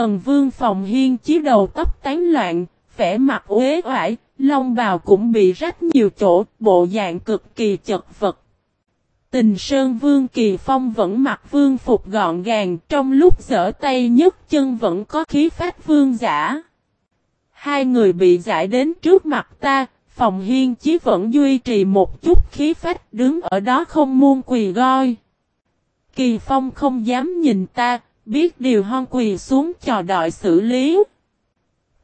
Tần vương phòng hiên chí đầu tóc tán loạn, vẻ mặt uế oải, lông bào cũng bị rách nhiều chỗ, bộ dạng cực kỳ chật vật. Tình Sơn Vương Kỳ Phong vẫn mặc vương phục gọn gàng, trong lúc giở tay nhấc chân vẫn có khí phách vương giả. Hai người bị giải đến trước mặt ta, phòng hiên chí vẫn duy trì một chút khí phách đứng ở đó không muôn quỳ goi. Kỳ Phong không dám nhìn ta, biết điều hon quỳ xuống chờ đợi xử lý.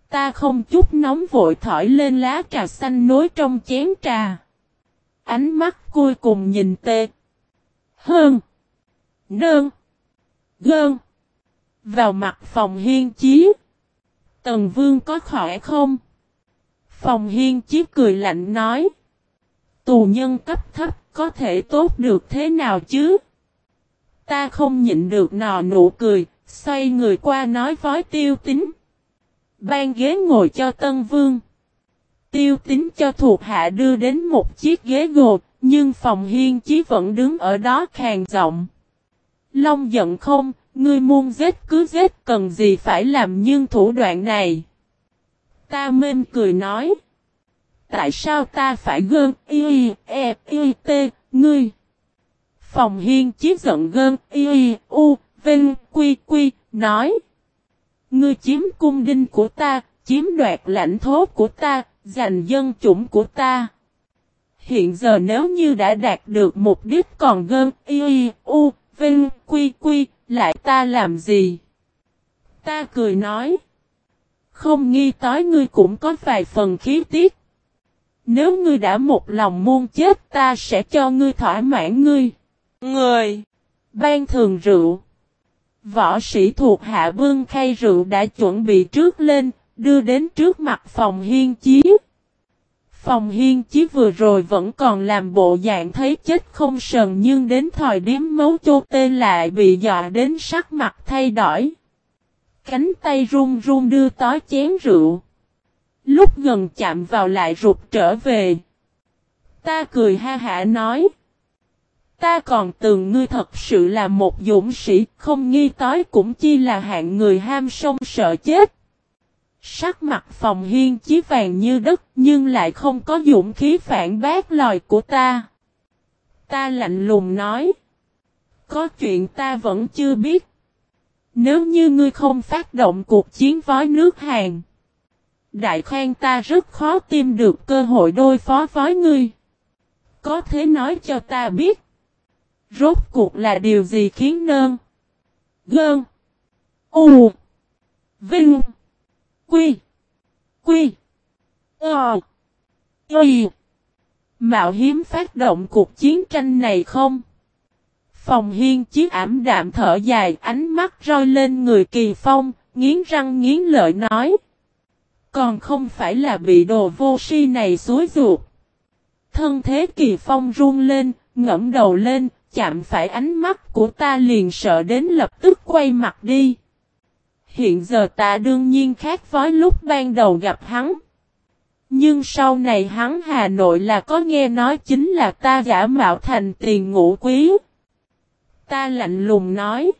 Ta không chút nóng vội thổi lên lá trà xanh nối trong chén trà. Ánh mắt cuối cùng nhìn tê. Hơn. Nơn. Gơn. Vào mặt phòng hiên chí. Tần vương có khỏe không? Phòng hiên chí cười lạnh nói. Tù nhân cấp thấp có thể tốt được thế nào chứ? Ta không nhịn được nò nụ cười, xoay người qua nói với tiêu tính. Ban ghế ngồi cho Tân Vương. Tiêu tính cho thuộc hạ đưa đến một chiếc ghế gột, nhưng phòng hiên chí vẫn đứng ở đó khàn giọng. Long giận không, ngươi muôn giết cứ giết cần gì phải làm nhưng thủ đoạn này. Ta mên cười nói. Tại sao ta phải gơn y e y t ngươi? Phòng hiên chí giận gơn y u vinh quy quy nói. Ngươi chiếm cung đinh của ta, chiếm đoạt lãnh thố của ta, giành dân chủng của ta. Hiện giờ nếu như đã đạt được mục đích còn gơn y u vinh quy quy, lại ta làm gì? Ta cười nói. Không nghi tới ngươi cũng có vài phần khí tiết. Nếu ngươi đã một lòng muôn chết ta sẽ cho ngươi thỏa mãn ngươi. Người. Ban thường rượu. Võ sĩ thuộc hạ vương khay rượu đã chuẩn bị trước lên, đưa đến trước mặt phòng hiên chí. Phòng hiên chí vừa rồi vẫn còn làm bộ dạng thấy chết không sờn nhưng đến thời điểm mấu chô tê lại bị dọa đến sắc mặt thay đổi. Cánh tay run run đưa tói chén rượu. Lúc gần chạm vào lại rụt trở về. Ta cười ha hả nói. Ta còn tưởng ngươi thật sự là một dũng sĩ, không nghi tối cũng chi là hạng người ham sông sợ chết. Sắc mặt phòng hiên chí vàng như đất nhưng lại không có dũng khí phản bác lời của ta. Ta lạnh lùng nói. Có chuyện ta vẫn chưa biết. Nếu như ngươi không phát động cuộc chiến với nước Hàn. Đại khoan ta rất khó tìm được cơ hội đối phó với ngươi. Có thể nói cho ta biết. Rốt cuộc là điều gì khiến nơn? Gơn. U. Vinh. Quy. Quy. Ờ. Y. Mạo hiếm phát động cuộc chiến tranh này không? Phòng hiên chiếc ảm đạm thở dài ánh mắt roi lên người kỳ phong, nghiến răng nghiến lợi nói. Còn không phải là bị đồ vô si này xối ruột. Thân thế kỳ phong run lên, ngẫm đầu lên, chạm phải ánh mắt của ta liền sợ đến lập tức quay mặt đi. Hiện giờ ta đương nhiên khác với lúc ban đầu gặp hắn. Nhưng sau này hắn Hà Nội là có nghe nói chính là ta giả mạo thành tiền ngũ quý. Ta lạnh lùng nói.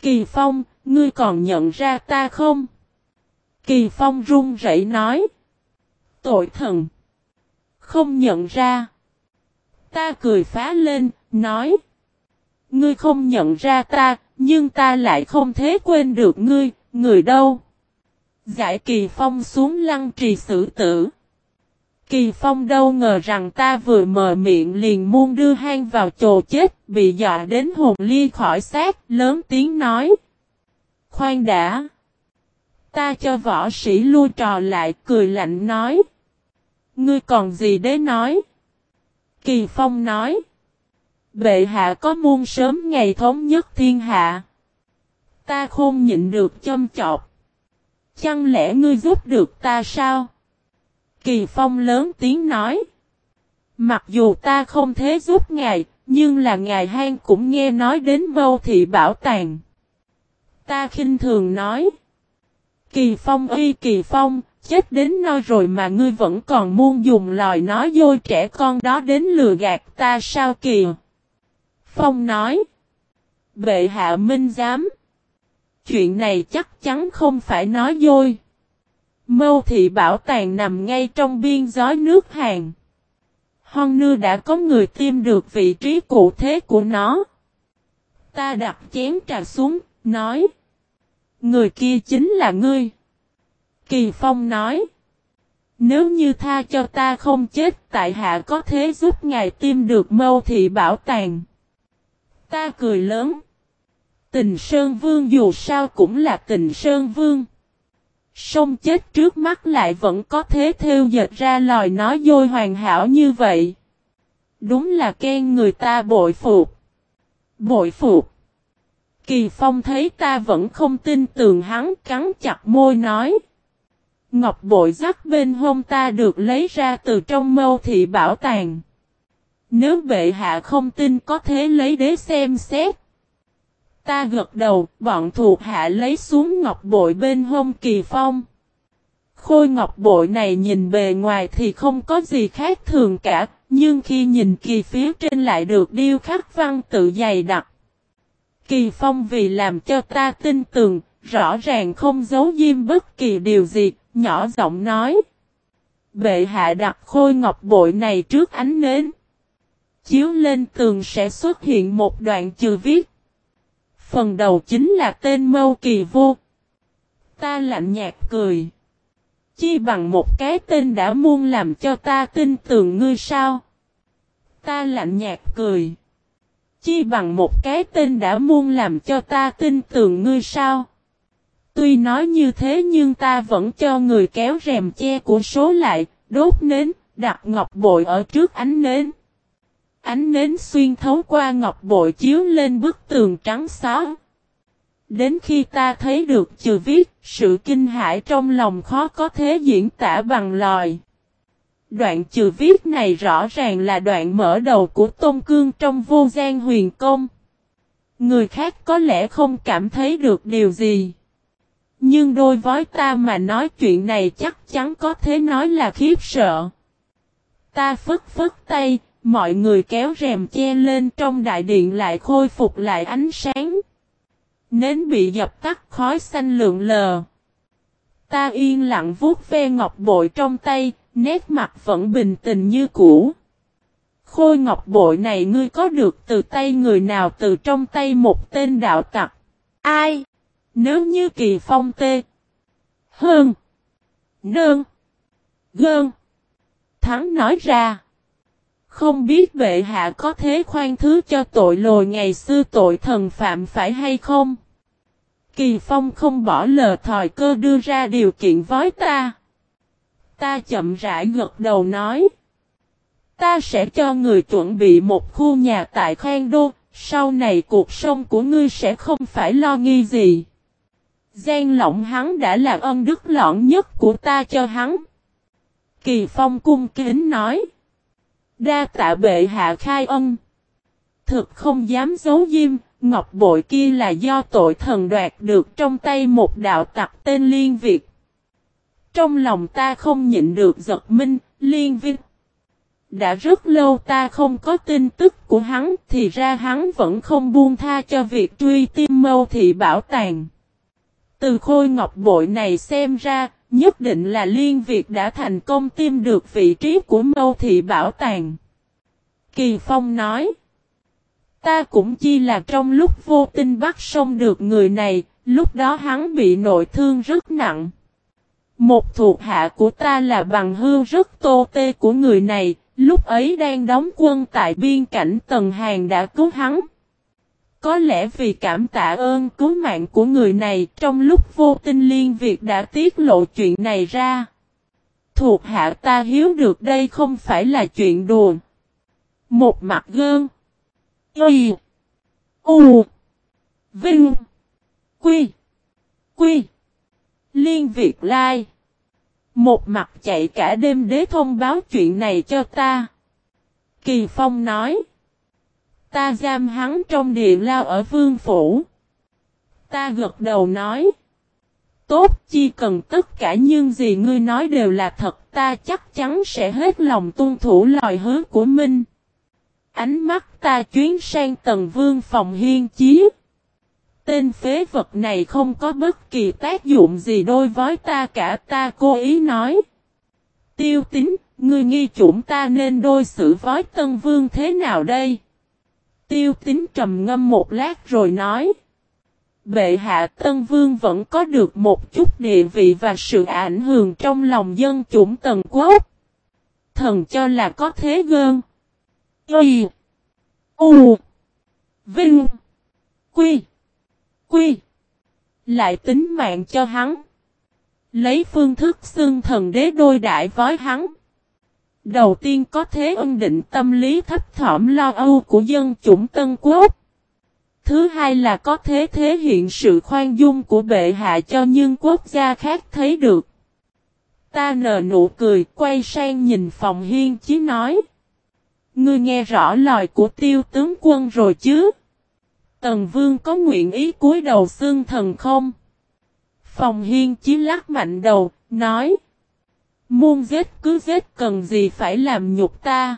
Kỳ Phong, ngươi còn nhận ra ta không? Kỳ Phong run rẩy nói. Tội thần. Không nhận ra. Ta cười phá lên, nói. Ngươi không nhận ra ta, nhưng ta lại không thế quên được ngươi, người đâu. Giải Kỳ Phong xuống lăng trì xử tử. Kỳ Phong đâu ngờ rằng ta vừa mở miệng liền muôn đưa hang vào chồ chết, bị dọa đến hồn ly khỏi xác, lớn tiếng nói. Khoan đã. Ta cho võ sĩ lui trò lại cười lạnh nói. Ngươi còn gì để nói? Kỳ Phong nói. Bệ hạ có muôn sớm ngày thống nhất thiên hạ. Ta không nhịn được châm chọc. Chẳng lẽ ngươi giúp được ta sao? Kỳ Phong lớn tiếng nói. Mặc dù ta không thế giúp ngài, nhưng là ngài hang cũng nghe nói đến mâu thị bảo tàng. Ta khinh thường nói. Kỳ Phong y Kỳ Phong, chết đến nơi rồi mà ngươi vẫn còn muôn dùng lời nói dối trẻ con đó đến lừa gạt ta sao kìa. Phong nói. Bệ hạ minh giám. chuyện này chắc chắn không phải nói dối. Mâu thị bảo tàng nằm ngay trong biên giới nước Hàn. Hon nư đã có người tìm được vị trí cụ thể của nó. Ta đặt chén trà xuống, nói. Người kia chính là ngươi. Kỳ Phong nói. Nếu như tha cho ta không chết tại hạ có thế giúp ngài tìm được mâu thị bảo tàng. Ta cười lớn. Tình Sơn Vương dù sao cũng là tình Sơn Vương. Sông chết trước mắt lại vẫn có thế theo dệt ra lời nói dối hoàn hảo như vậy. Đúng là khen người ta bội phục. Bội phục. Kỳ Phong thấy ta vẫn không tin tưởng hắn cắn chặt môi nói. Ngọc bội rắc bên hông ta được lấy ra từ trong mâu thị bảo tàng. Nếu bệ hạ không tin có thể lấy đế xem xét. Ta gật đầu, bọn thuộc hạ lấy xuống ngọc bội bên hông kỳ phong. Khôi ngọc bội này nhìn bề ngoài thì không có gì khác thường cả, nhưng khi nhìn kỳ phía trên lại được điêu khắc văn tự dày đặc. Kỳ phong vì làm cho ta tin tưởng, rõ ràng không giấu diêm bất kỳ điều gì, nhỏ giọng nói. Bệ hạ đặt khôi ngọc bội này trước ánh nến. Chiếu lên tường sẽ xuất hiện một đoạn chữ viết. Phần đầu chính là tên mâu kỳ vô. Ta lạnh nhạt cười. Chi bằng một cái tên đã muôn làm cho ta tin tưởng ngươi sao? Ta lạnh nhạt cười. Chi bằng một cái tên đã muôn làm cho ta tin tưởng ngươi sao? Tuy nói như thế nhưng ta vẫn cho người kéo rèm che của số lại, đốt nến, đặt ngọc bội ở trước ánh nến. Ánh nến xuyên thấu qua ngọc bội chiếu lên bức tường trắng xóa. Đến khi ta thấy được chữ viết, sự kinh hãi trong lòng khó có thể diễn tả bằng lời. Đoạn chữ viết này rõ ràng là đoạn mở đầu của Tôn Cương trong vô gian huyền công. Người khác có lẽ không cảm thấy được điều gì. Nhưng đôi với ta mà nói chuyện này chắc chắn có thể nói là khiếp sợ. Ta phức phức tay, mọi người kéo rèm che lên trong đại điện lại khôi phục lại ánh sáng. Nến bị dập tắt khói xanh lượng lờ. Ta yên lặng vuốt ve ngọc bội trong tay, nét mặt vẫn bình tĩnh như cũ. Khôi ngọc bội này ngươi có được từ tay người nào từ trong tay một tên đạo tặc? Ai? Nếu như kỳ phong tê. Hơn. nương Gơn. Thắng nói ra. Không biết bệ hạ có thế khoan thứ cho tội lồi ngày xưa tội thần phạm phải hay không? Kỳ Phong không bỏ lờ thời cơ đưa ra điều kiện với ta. Ta chậm rãi gật đầu nói. Ta sẽ cho người chuẩn bị một khu nhà tại Khang Đô, sau này cuộc sống của ngươi sẽ không phải lo nghi gì. Giang lộng hắn đã là ân đức lõn nhất của ta cho hắn. Kỳ Phong cung kính nói. Đa tạ bệ hạ khai ân. Thực không dám giấu diêm, ngọc bội kia là do tội thần đoạt được trong tay một đạo tặc tên Liên Việt. Trong lòng ta không nhịn được giật minh, Liên Việt. Đã rất lâu ta không có tin tức của hắn, thì ra hắn vẫn không buông tha cho việc truy tim mâu thị bảo tàng. Từ khôi ngọc bội này xem ra, nhất định là Liên Việt đã thành công tìm được vị trí của mâu thị bảo tàng. Kỳ Phong nói, ta cũng chi là trong lúc vô tình bắt xong được người này, lúc đó hắn bị nội thương rất nặng. Một thuộc hạ của ta là bằng hư rất tô tê của người này, lúc ấy đang đóng quân tại biên cảnh Tần hàng đã cứu hắn. Có lẽ vì cảm tạ ơn cứu mạng của người này, trong lúc vô tinh liên việc đã tiết lộ chuyện này ra. Thuộc hạ ta hiếu được đây không phải là chuyện đùa. Một mặt gơn. Y. U. Vinh. Quy. Quy. Liên Việt Lai. Một mặt chạy cả đêm đế thông báo chuyện này cho ta. Kỳ Phong nói. Ta giam hắn trong địa lao ở vương phủ. Ta gật đầu nói. Tốt chi cần tất cả những gì ngươi nói đều là thật ta chắc chắn sẽ hết lòng tuân thủ lời hứa của Minh. Ánh mắt ta chuyến sang tầng vương phòng hiên chí. Tên phế vật này không có bất kỳ tác dụng gì đôi với ta cả ta cố ý nói. Tiêu tính, ngươi nghi chủng ta nên đôi xử với tân vương thế nào đây? Tiêu tính trầm ngâm một lát rồi nói. Bệ hạ Tân Vương vẫn có được một chút địa vị và sự ảnh hưởng trong lòng dân chủng tần quốc. Thần cho là có thế gơn. Y. U. Vinh. Quy. Quy. Lại tính mạng cho hắn. Lấy phương thức xưng thần đế đôi đại vói hắn. Đầu tiên có thế ân định tâm lý thấp thỏm lo âu của dân chủng Tân Quốc. Thứ hai là có thế thể hiện sự khoan dung của bệ hạ cho những quốc gia khác thấy được. Ta nở nụ cười quay sang nhìn phòng hiên chí nói. Ngươi nghe rõ lời của tiêu tướng quân rồi chứ? Tần vương có nguyện ý cúi đầu xương thần không? Phòng hiên chí lắc mạnh đầu, nói. Muôn giết cứ giết cần gì phải làm nhục ta?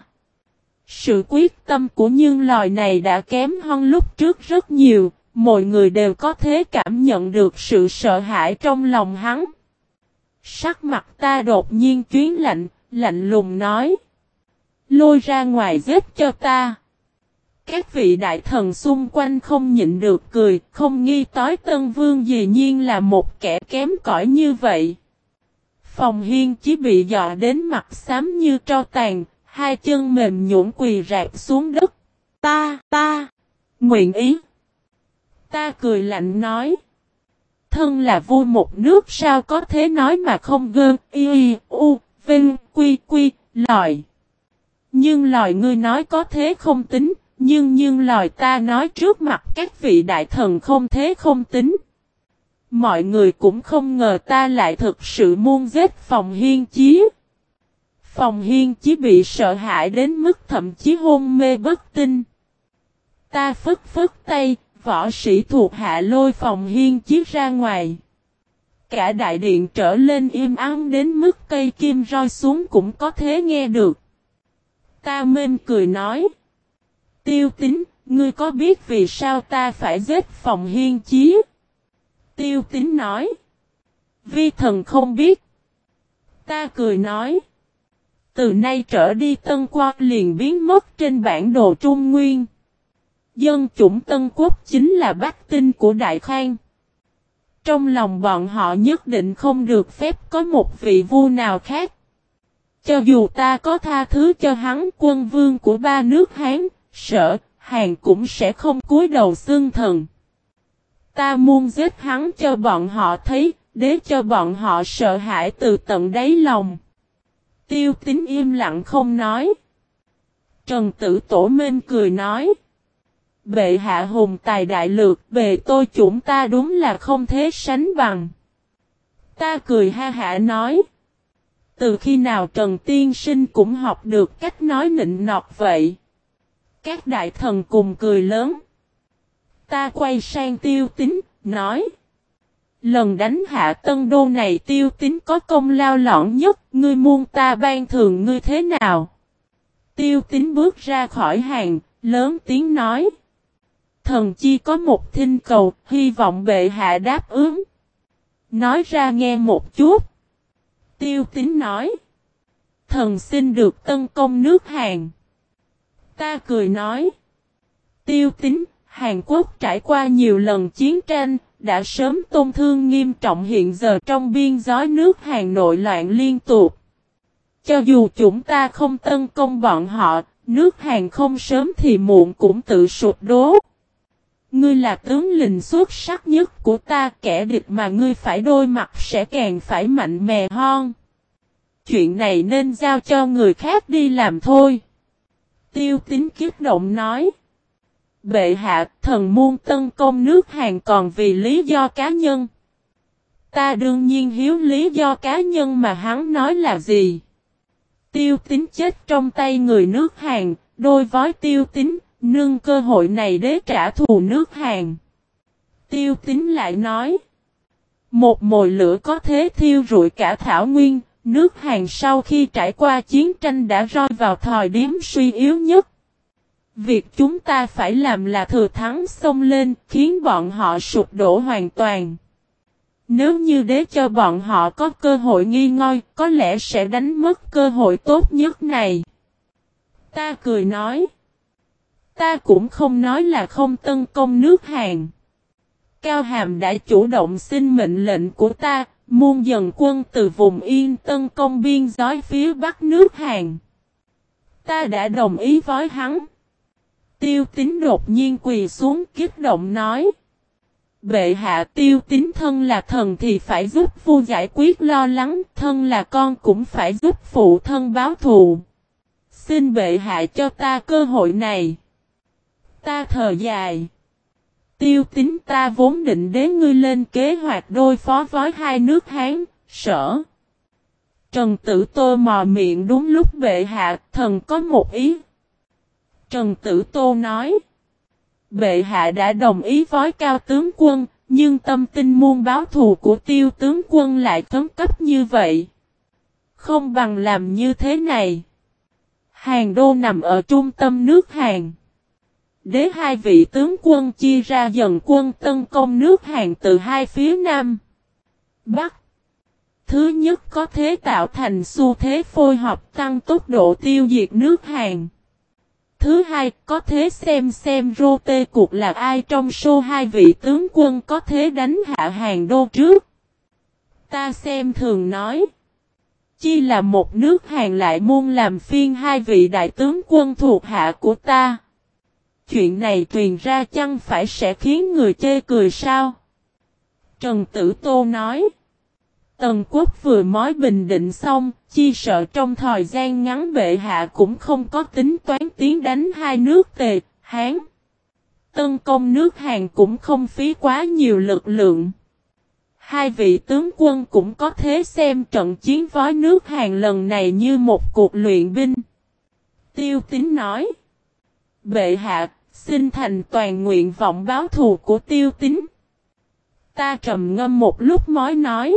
Sự quyết tâm của nhân loài này đã kém hơn lúc trước rất nhiều, mọi người đều có thể cảm nhận được sự sợ hãi trong lòng hắn. Sắc mặt ta đột nhiên chuyến lạnh, lạnh lùng nói. Lôi ra ngoài giết cho ta. Các vị đại thần xung quanh không nhịn được cười, không nghi tối tân vương dĩ nhiên là một kẻ kém cỏi như vậy. Phòng hiên chỉ bị dọa đến mặt xám như tro tàn, hai chân mềm nhũn quỳ rạp xuống đất. Ta, ta, nguyện ý. Ta cười lạnh nói. Thân là vua một nước sao có thế nói mà không gơn, y, y, u, vinh, quy, quy, lòi. Nhưng lòi ngươi nói có thế không tính, nhưng nhưng lòi ta nói trước mặt các vị đại thần không thế không tính. Mọi người cũng không ngờ ta lại thực sự muôn giết phòng hiên chí. Phòng hiên chí bị sợ hãi đến mức thậm chí hôn mê bất tinh. Ta phức phức tay, võ sĩ thuộc hạ lôi phòng hiên chí ra ngoài. Cả đại điện trở lên im ắng đến mức cây kim roi xuống cũng có thể nghe được. Ta mên cười nói. Tiêu tính, ngươi có biết vì sao ta phải giết phòng hiên chí? Tiêu tính nói. Vi thần không biết. Ta cười nói. Từ nay trở đi Tân Quốc liền biến mất trên bản đồ Trung Nguyên. Dân chủng Tân Quốc chính là bách tinh của Đại Khang. Trong lòng bọn họ nhất định không được phép có một vị vua nào khác. Cho dù ta có tha thứ cho hắn quân vương của ba nước Hán, sở, Hàn cũng sẽ không cúi đầu xương thần. Ta muốn giết hắn cho bọn họ thấy, để cho bọn họ sợ hãi từ tận đáy lòng. Tiêu tính im lặng không nói. Trần tử tổ minh cười nói. Bệ hạ hùng tài đại lược bề tôi chúng ta đúng là không thế sánh bằng. Ta cười ha hạ nói. Từ khi nào Trần Tiên Sinh cũng học được cách nói nịnh nọt vậy? Các đại thần cùng cười lớn. Ta quay sang tiêu tính, nói. Lần đánh hạ tân đô này tiêu tính có công lao lõn nhất, ngươi muôn ta ban thường ngươi thế nào? Tiêu tính bước ra khỏi hàng, lớn tiếng nói. Thần chi có một thinh cầu, hy vọng bệ hạ đáp ứng. Nói ra nghe một chút. Tiêu tính nói. Thần xin được tân công nước hàng Ta cười nói. Tiêu tính, Hàn Quốc trải qua nhiều lần chiến tranh, đã sớm tôn thương nghiêm trọng hiện giờ trong biên giới nước Hàn nội loạn liên tục. Cho dù chúng ta không tấn công bọn họ, nước Hàn không sớm thì muộn cũng tự sụp đổ. Ngươi là tướng lình xuất sắc nhất của ta kẻ địch mà ngươi phải đôi mặt sẽ càng phải mạnh mẽ hơn. Chuyện này nên giao cho người khác đi làm thôi. Tiêu tính kiếp động nói. Bệ hạ thần muôn tân công nước Hàn còn vì lý do cá nhân. Ta đương nhiên hiếu lý do cá nhân mà hắn nói là gì. Tiêu tính chết trong tay người nước Hàn, đôi vói tiêu tính, nương cơ hội này để trả thù nước Hàn. Tiêu tính lại nói. Một mồi lửa có thế thiêu rụi cả thảo nguyên, nước Hàn sau khi trải qua chiến tranh đã rơi vào thời điểm suy yếu nhất. Việc chúng ta phải làm là thừa thắng xông lên, khiến bọn họ sụp đổ hoàn toàn. Nếu như đế cho bọn họ có cơ hội nghi ngôi, có lẽ sẽ đánh mất cơ hội tốt nhất này. Ta cười nói. Ta cũng không nói là không tấn công nước Hàn. Cao Hàm đã chủ động xin mệnh lệnh của ta, muôn dần quân từ vùng Yên Tân công biên giới phía bắc nước Hàn. Ta đã đồng ý với hắn. Tiêu tính đột nhiên quỳ xuống kiếp động nói. Bệ hạ tiêu tính thân là thần thì phải giúp phu giải quyết lo lắng, thân là con cũng phải giúp phụ thân báo thù. Xin bệ hạ cho ta cơ hội này. Ta thờ dài. Tiêu tính ta vốn định đế ngươi lên kế hoạch đôi phó với hai nước Hán, sở. Trần Tử Tô mò miệng đúng lúc bệ hạ, thần có một ý. Trần Tử Tô nói. Bệ hạ đã đồng ý với cao tướng quân, nhưng tâm tinh muôn báo thù của tiêu tướng quân lại thấm cấp như vậy. Không bằng làm như thế này. Hàng đô nằm ở trung tâm nước Hàn. Đế hai vị tướng quân chia ra dần quân tấn công nước Hàn từ hai phía Nam. Bắc. Thứ nhất có thế tạo thành xu thế phôi hợp tăng tốc độ tiêu diệt nước Hàn. Thứ hai, có thế xem xem rô tê cuộc là ai trong số hai vị tướng quân có thế đánh hạ hàng đô trước. Ta xem thường nói. Chi là một nước hàng lại muôn làm phiên hai vị đại tướng quân thuộc hạ của ta. Chuyện này truyền ra chăng phải sẽ khiến người chê cười sao? Trần Tử Tô nói. Tần quốc vừa mới bình định xong, chi sợ trong thời gian ngắn bệ hạ cũng không có tính toán tiến đánh hai nước tề, Hán. Tân công nước Hàn cũng không phí quá nhiều lực lượng. Hai vị tướng quân cũng có thế xem trận chiến với nước Hàn lần này như một cuộc luyện binh. Tiêu Tính nói. Bệ hạ, xin thành toàn nguyện vọng báo thù của tiêu Tính. Ta trầm ngâm một lúc mới nói.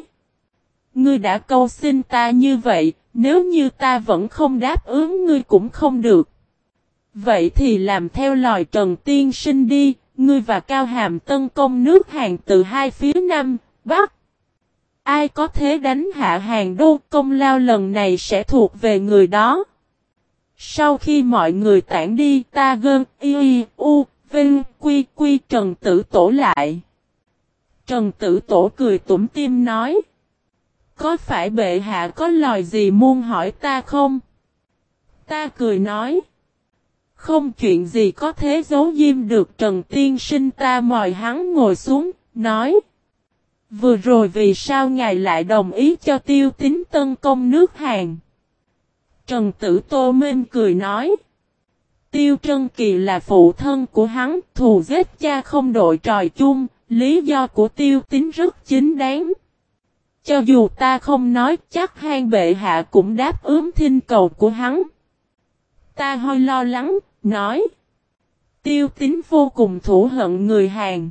Ngươi đã câu xin ta như vậy, nếu như ta vẫn không đáp ứng ngươi cũng không được. Vậy thì làm theo lời Trần Tiên Sinh đi, ngươi và Cao Hàm tấn công nước hàng từ hai phía Nam, Bắc. Ai có thế đánh hạ hàng đô công lao lần này sẽ thuộc về người đó. Sau khi mọi người tản đi ta gơn y u vinh quy quy Trần Tử Tổ lại. Trần Tử Tổ cười tủm tim nói. Có phải bệ hạ có lời gì muốn hỏi ta không? Ta cười nói. Không chuyện gì có thế giấu diêm được Trần Tiên Sinh ta mời hắn ngồi xuống, nói. Vừa rồi vì sao ngài lại đồng ý cho tiêu tính tân công nước Hàn? Trần Tử Tô Minh cười nói. Tiêu Trân Kỳ là phụ thân của hắn, thù giết cha không đội tròi chung, lý do của tiêu tính rất chính đáng. Cho dù ta không nói chắc hang bệ hạ cũng đáp ứng thinh cầu của hắn. Ta hơi lo lắng, nói. Tiêu tính vô cùng thủ hận người Hàn.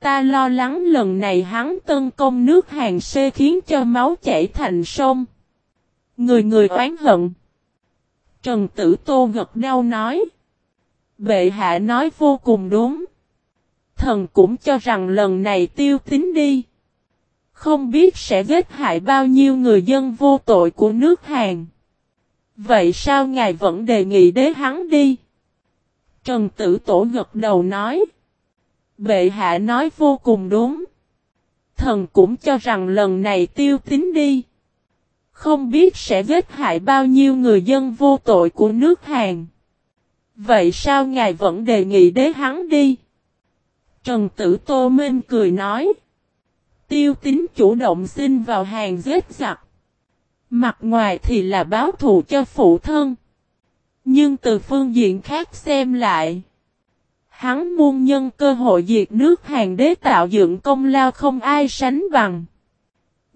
Ta lo lắng lần này hắn tấn công nước Hàn sẽ khiến cho máu chảy thành sông. Người người oán hận. Trần Tử Tô gật đau nói. Bệ hạ nói vô cùng đúng. Thần cũng cho rằng lần này tiêu tính đi. Không biết sẽ giết hại bao nhiêu người dân vô tội của nước Hàn. Vậy sao ngài vẫn đề nghị đế hắn đi? Trần Tử Tổ gật đầu nói. Bệ hạ nói vô cùng đúng. Thần cũng cho rằng lần này tiêu tính đi. Không biết sẽ giết hại bao nhiêu người dân vô tội của nước Hàn. Vậy sao ngài vẫn đề nghị đế hắn đi? Trần Tử Tô Minh cười nói. Tiêu tính chủ động xin vào hàng giết giặc. Mặt ngoài thì là báo thù cho phụ thân. Nhưng từ phương diện khác xem lại. Hắn muôn nhân cơ hội diệt nước hàng đế tạo dựng công lao không ai sánh bằng.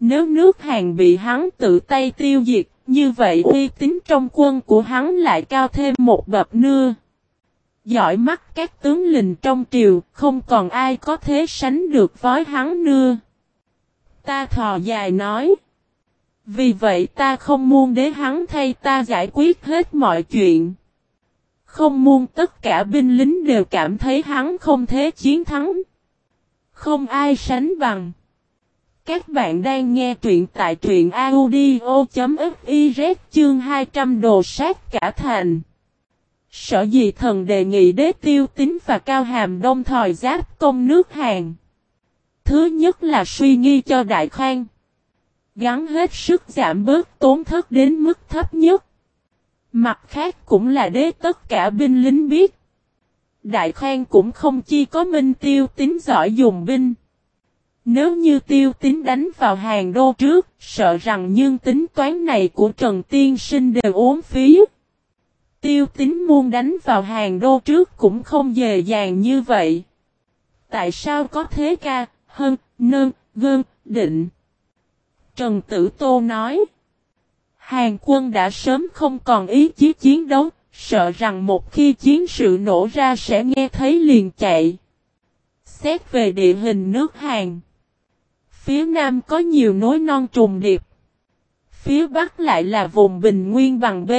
Nếu nước hàng bị hắn tự tay tiêu diệt, như vậy uy tín trong quân của hắn lại cao thêm một bậc nưa. Giỏi mắt các tướng lình trong triều, không còn ai có thế sánh được với hắn nưa. Ta thò dài nói. Vì vậy ta không muốn để hắn thay ta giải quyết hết mọi chuyện. Không muốn tất cả binh lính đều cảm thấy hắn không thể chiến thắng. Không ai sánh bằng. Các bạn đang nghe truyện tại truyện audio.fiz chương 200 đồ sát cả thành. Sở dĩ thần đề nghị đế tiêu tính và cao hàm đông thòi giáp công nước hàng Thứ nhất là suy nghi cho đại Khang. Gắn hết sức giảm bớt tốn thất đến mức thấp nhất. Mặt khác cũng là đế tất cả binh lính biết. Đại Khang cũng không chi có minh tiêu tính giỏi dùng binh. Nếu như tiêu tính đánh vào hàng đô trước, sợ rằng nhưng tính toán này của Trần Tiên Sinh đều ốm phí. Tiêu tính muôn đánh vào hàng đô trước cũng không dễ dàng như vậy. Tại sao có thế ca, hơn, nơn, gơn, định? Trần Tử Tô nói. Hàng quân đã sớm không còn ý chí chiến đấu, sợ rằng một khi chiến sự nổ ra sẽ nghe thấy liền chạy. Xét về địa hình nước Hàn. Phía Nam có nhiều nối non trùng điệp. Phía Bắc lại là vùng bình nguyên bằng B.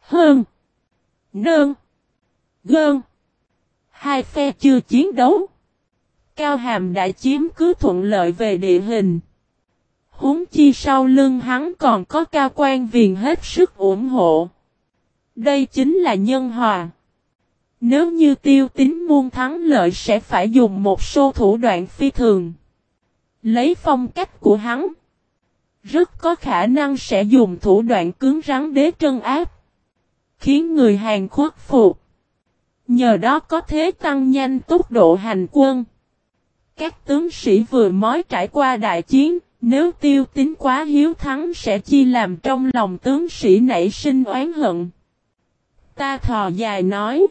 Hơn. Nơn. Gơn. Hai phe chưa chiến đấu. Cao Hàm đã chiếm cứ thuận lợi về địa hình. Húng chi sau lưng hắn còn có cao quan viền hết sức ủng hộ. Đây chính là nhân hòa. Nếu như tiêu tính muôn thắng lợi sẽ phải dùng một số thủ đoạn phi thường. Lấy phong cách của hắn. Rất có khả năng sẽ dùng thủ đoạn cứng rắn đế trân áp. Khiến người Hàn khuất phục. Nhờ đó có thế tăng nhanh tốc độ hành quân. Các tướng sĩ vừa mới trải qua đại chiến, nếu tiêu tính quá hiếu thắng sẽ chi làm trong lòng tướng sĩ nảy sinh oán hận. Ta thò dài nói.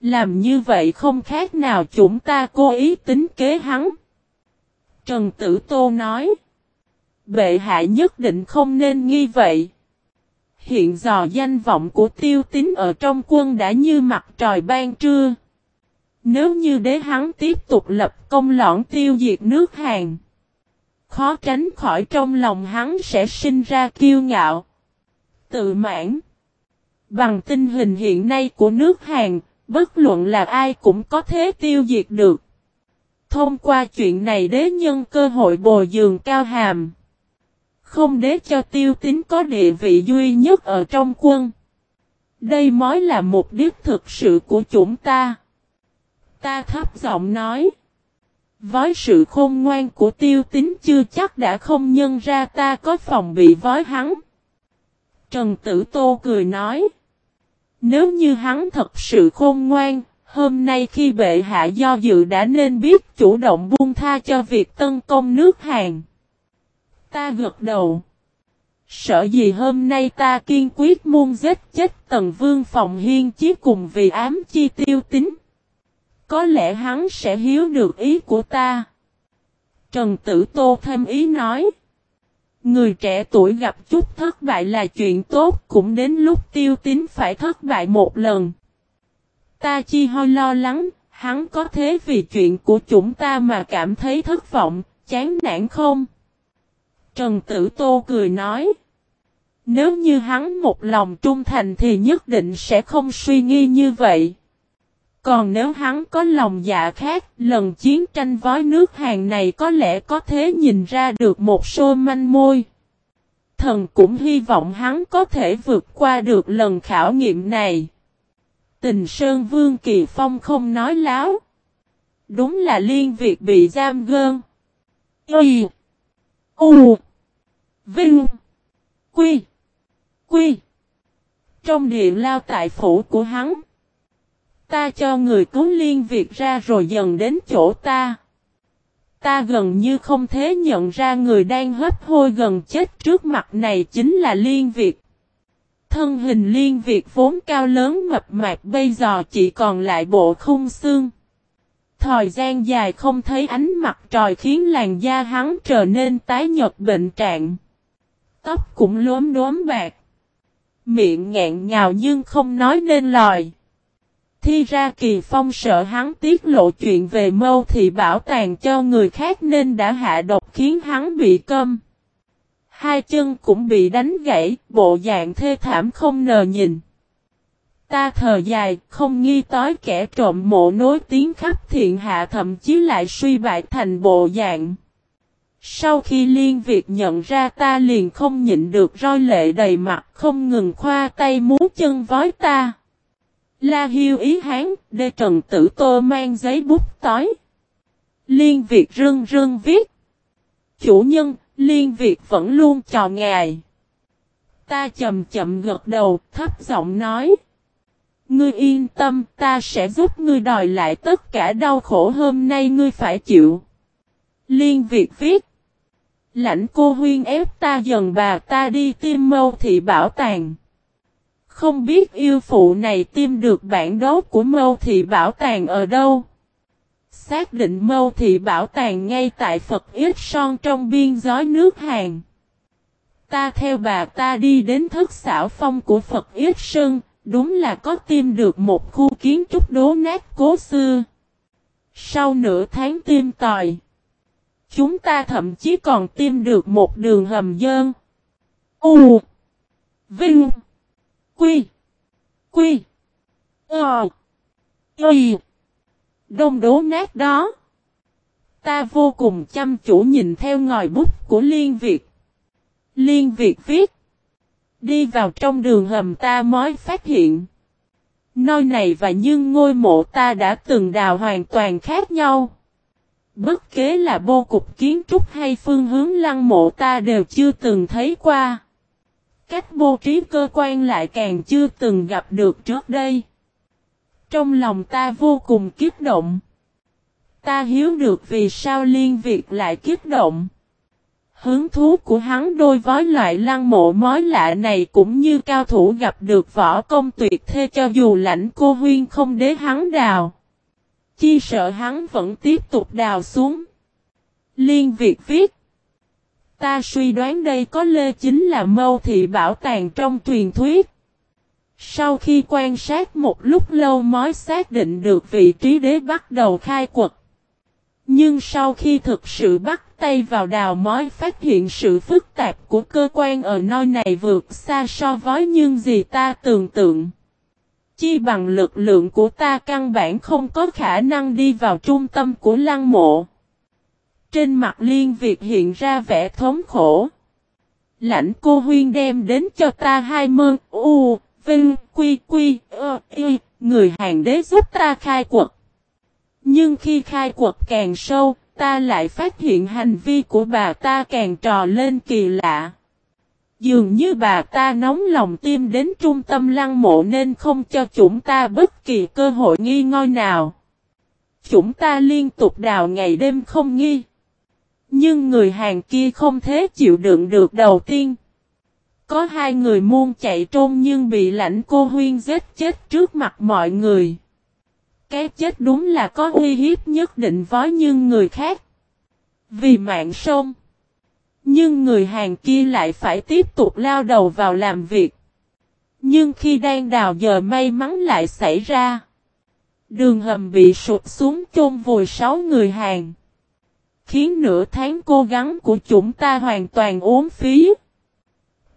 Làm như vậy không khác nào chúng ta cố ý tính kế hắn. Trần Tử Tô nói. Bệ hạ nhất định không nên nghi vậy. Hiện giờ danh vọng của tiêu tín ở trong quân đã như mặt trời ban trưa. Nếu như đế hắn tiếp tục lập công lõn tiêu diệt nước Hàn. Khó tránh khỏi trong lòng hắn sẽ sinh ra kiêu ngạo. Tự mãn. Bằng tình hình hiện nay của nước Hàn, bất luận là ai cũng có thể tiêu diệt được. Thông qua chuyện này đế nhân cơ hội bồi dưỡng cao hàm. Không đế cho tiêu tính có địa vị duy nhất ở trong quân. Đây mới là mục đích thực sự của chúng ta. Ta thấp giọng nói. Với sự khôn ngoan của tiêu tính chưa chắc đã không nhân ra ta có phòng bị với hắn. Trần Tử Tô cười nói. Nếu như hắn thật sự khôn ngoan, hôm nay khi bệ hạ do dự đã nên biết chủ động buông tha cho việc tấn công nước Hàn. Ta gật đầu. Sợ gì hôm nay ta kiên quyết muôn giết chết tần vương phòng hiên chí cùng vì ám chi tiêu tính. Có lẽ hắn sẽ hiếu được ý của ta. Trần Tử Tô thêm ý nói. Người trẻ tuổi gặp chút thất bại là chuyện tốt cũng đến lúc tiêu tín phải thất bại một lần. Ta chi hơi lo lắng, hắn có thế vì chuyện của chúng ta mà cảm thấy thất vọng, chán nản không? Trần Tử Tô cười nói. Nếu như hắn một lòng trung thành thì nhất định sẽ không suy nghi như vậy. Còn nếu hắn có lòng dạ khác, lần chiến tranh vói nước hàng này có lẽ có thể nhìn ra được một số manh môi. Thần cũng hy vọng hắn có thể vượt qua được lần khảo nghiệm này. Tình Sơn Vương Kỳ Phong không nói láo. Đúng là liên việc bị giam gơn. Y. U. Vinh. Quy. Quy. Trong điện lao tại phủ của hắn. Ta cho người cứu liên việc ra rồi dần đến chỗ ta. Ta gần như không thể nhận ra người đang hấp hôi gần chết trước mặt này chính là liên việc. Thân hình liên việc vốn cao lớn mập mạp bây giờ chỉ còn lại bộ khung xương. Thời gian dài không thấy ánh mặt trời khiến làn da hắn trở nên tái nhợt bệnh trạng. Tóc cũng lốm đốm bạc. Miệng ngẹn ngào nhưng không nói nên lời. Thi ra kỳ phong sợ hắn tiết lộ chuyện về mâu thì bảo tàng cho người khác nên đã hạ độc khiến hắn bị câm. Hai chân cũng bị đánh gãy, bộ dạng thê thảm không nờ nhìn. Ta thờ dài, không nghi tối kẻ trộm mộ nối tiếng khắp thiện hạ thậm chí lại suy bại thành bộ dạng. Sau khi liên việc nhận ra ta liền không nhịn được roi lệ đầy mặt không ngừng khoa tay múa chân vói ta. La hiêu ý hán, đê trần tử tô mang giấy bút tối. Liên Việt rưng rưng viết. Chủ nhân, Liên Việt vẫn luôn chào ngài. Ta chậm chậm gật đầu, thấp giọng nói. Ngươi yên tâm, ta sẽ giúp ngươi đòi lại tất cả đau khổ hôm nay ngươi phải chịu. Liên Việt viết. Lãnh cô huyên ép ta dần bà ta đi tìm mâu thị bảo tàng. Không biết yêu phụ này tìm được bản đấu của mâu thị bảo tàng ở đâu. Xác định mâu thị bảo tàng ngay tại Phật Ít Son trong biên giới nước Hàn. Ta theo bà ta đi đến thức xảo phong của Phật Ít Sơn, đúng là có tìm được một khu kiến trúc đố nát cố xưa. Sau nửa tháng tìm tòi, chúng ta thậm chí còn tìm được một đường hầm dơn. U Vinh Quy Quy Ờ Ây. Đông đố nát đó. Ta vô cùng chăm chủ nhìn theo ngòi bút của Liên Việt. Liên Việt viết. Đi vào trong đường hầm ta mới phát hiện. Nơi này và nhưng ngôi mộ ta đã từng đào hoàn toàn khác nhau. Bất kế là bô cục kiến trúc hay phương hướng lăng mộ ta đều chưa từng thấy qua. Cách bố trí cơ quan lại càng chưa từng gặp được trước đây. Trong lòng ta vô cùng kiếp động. Ta hiếu được vì sao liên việc lại kiếp động. Hứng thú của hắn đôi với loại lăng mộ mối lạ này cũng như cao thủ gặp được võ công tuyệt thê cho dù lãnh cô huyên không đế hắn đào. Chi sợ hắn vẫn tiếp tục đào xuống. Liên Việt viết. Ta suy đoán đây có lê chính là mâu thị bảo tàng trong truyền thuyết. Sau khi quan sát một lúc lâu mới xác định được vị trí đế bắt đầu khai quật. Nhưng sau khi thực sự bắt tay vào đào mối phát hiện sự phức tạp của cơ quan ở nơi này vượt xa so với những gì ta tưởng tượng. Chi bằng lực lượng của ta căn bản không có khả năng đi vào trung tâm của lăng mộ. Trên mặt liên Việt hiện ra vẻ thống khổ. Lãnh cô huyên đem đến cho ta hai mơn u, Vinh, Quy, Quy, ơ, y, người hàng đế giúp ta khai quật. Nhưng khi khai quật càng sâu, ta lại phát hiện hành vi của bà ta càng trò lên kỳ lạ. Dường như bà ta nóng lòng tim đến trung tâm lăng mộ nên không cho chúng ta bất kỳ cơ hội nghi ngôi nào. Chúng ta liên tục đào ngày đêm không nghi. Nhưng người hàng kia không thế chịu đựng được đầu tiên. Có hai người muôn chạy trôn nhưng bị lãnh cô huyên giết chết trước mặt mọi người. Cái chết đúng là có uy hiếp nhất định với nhưng người khác. Vì mạng sông. Nhưng người hàng kia lại phải tiếp tục lao đầu vào làm việc. Nhưng khi đang đào giờ may mắn lại xảy ra. Đường hầm bị sụp xuống chôn vùi sáu người hàng. Khiến nửa tháng cố gắng của chúng ta hoàn toàn uống phí.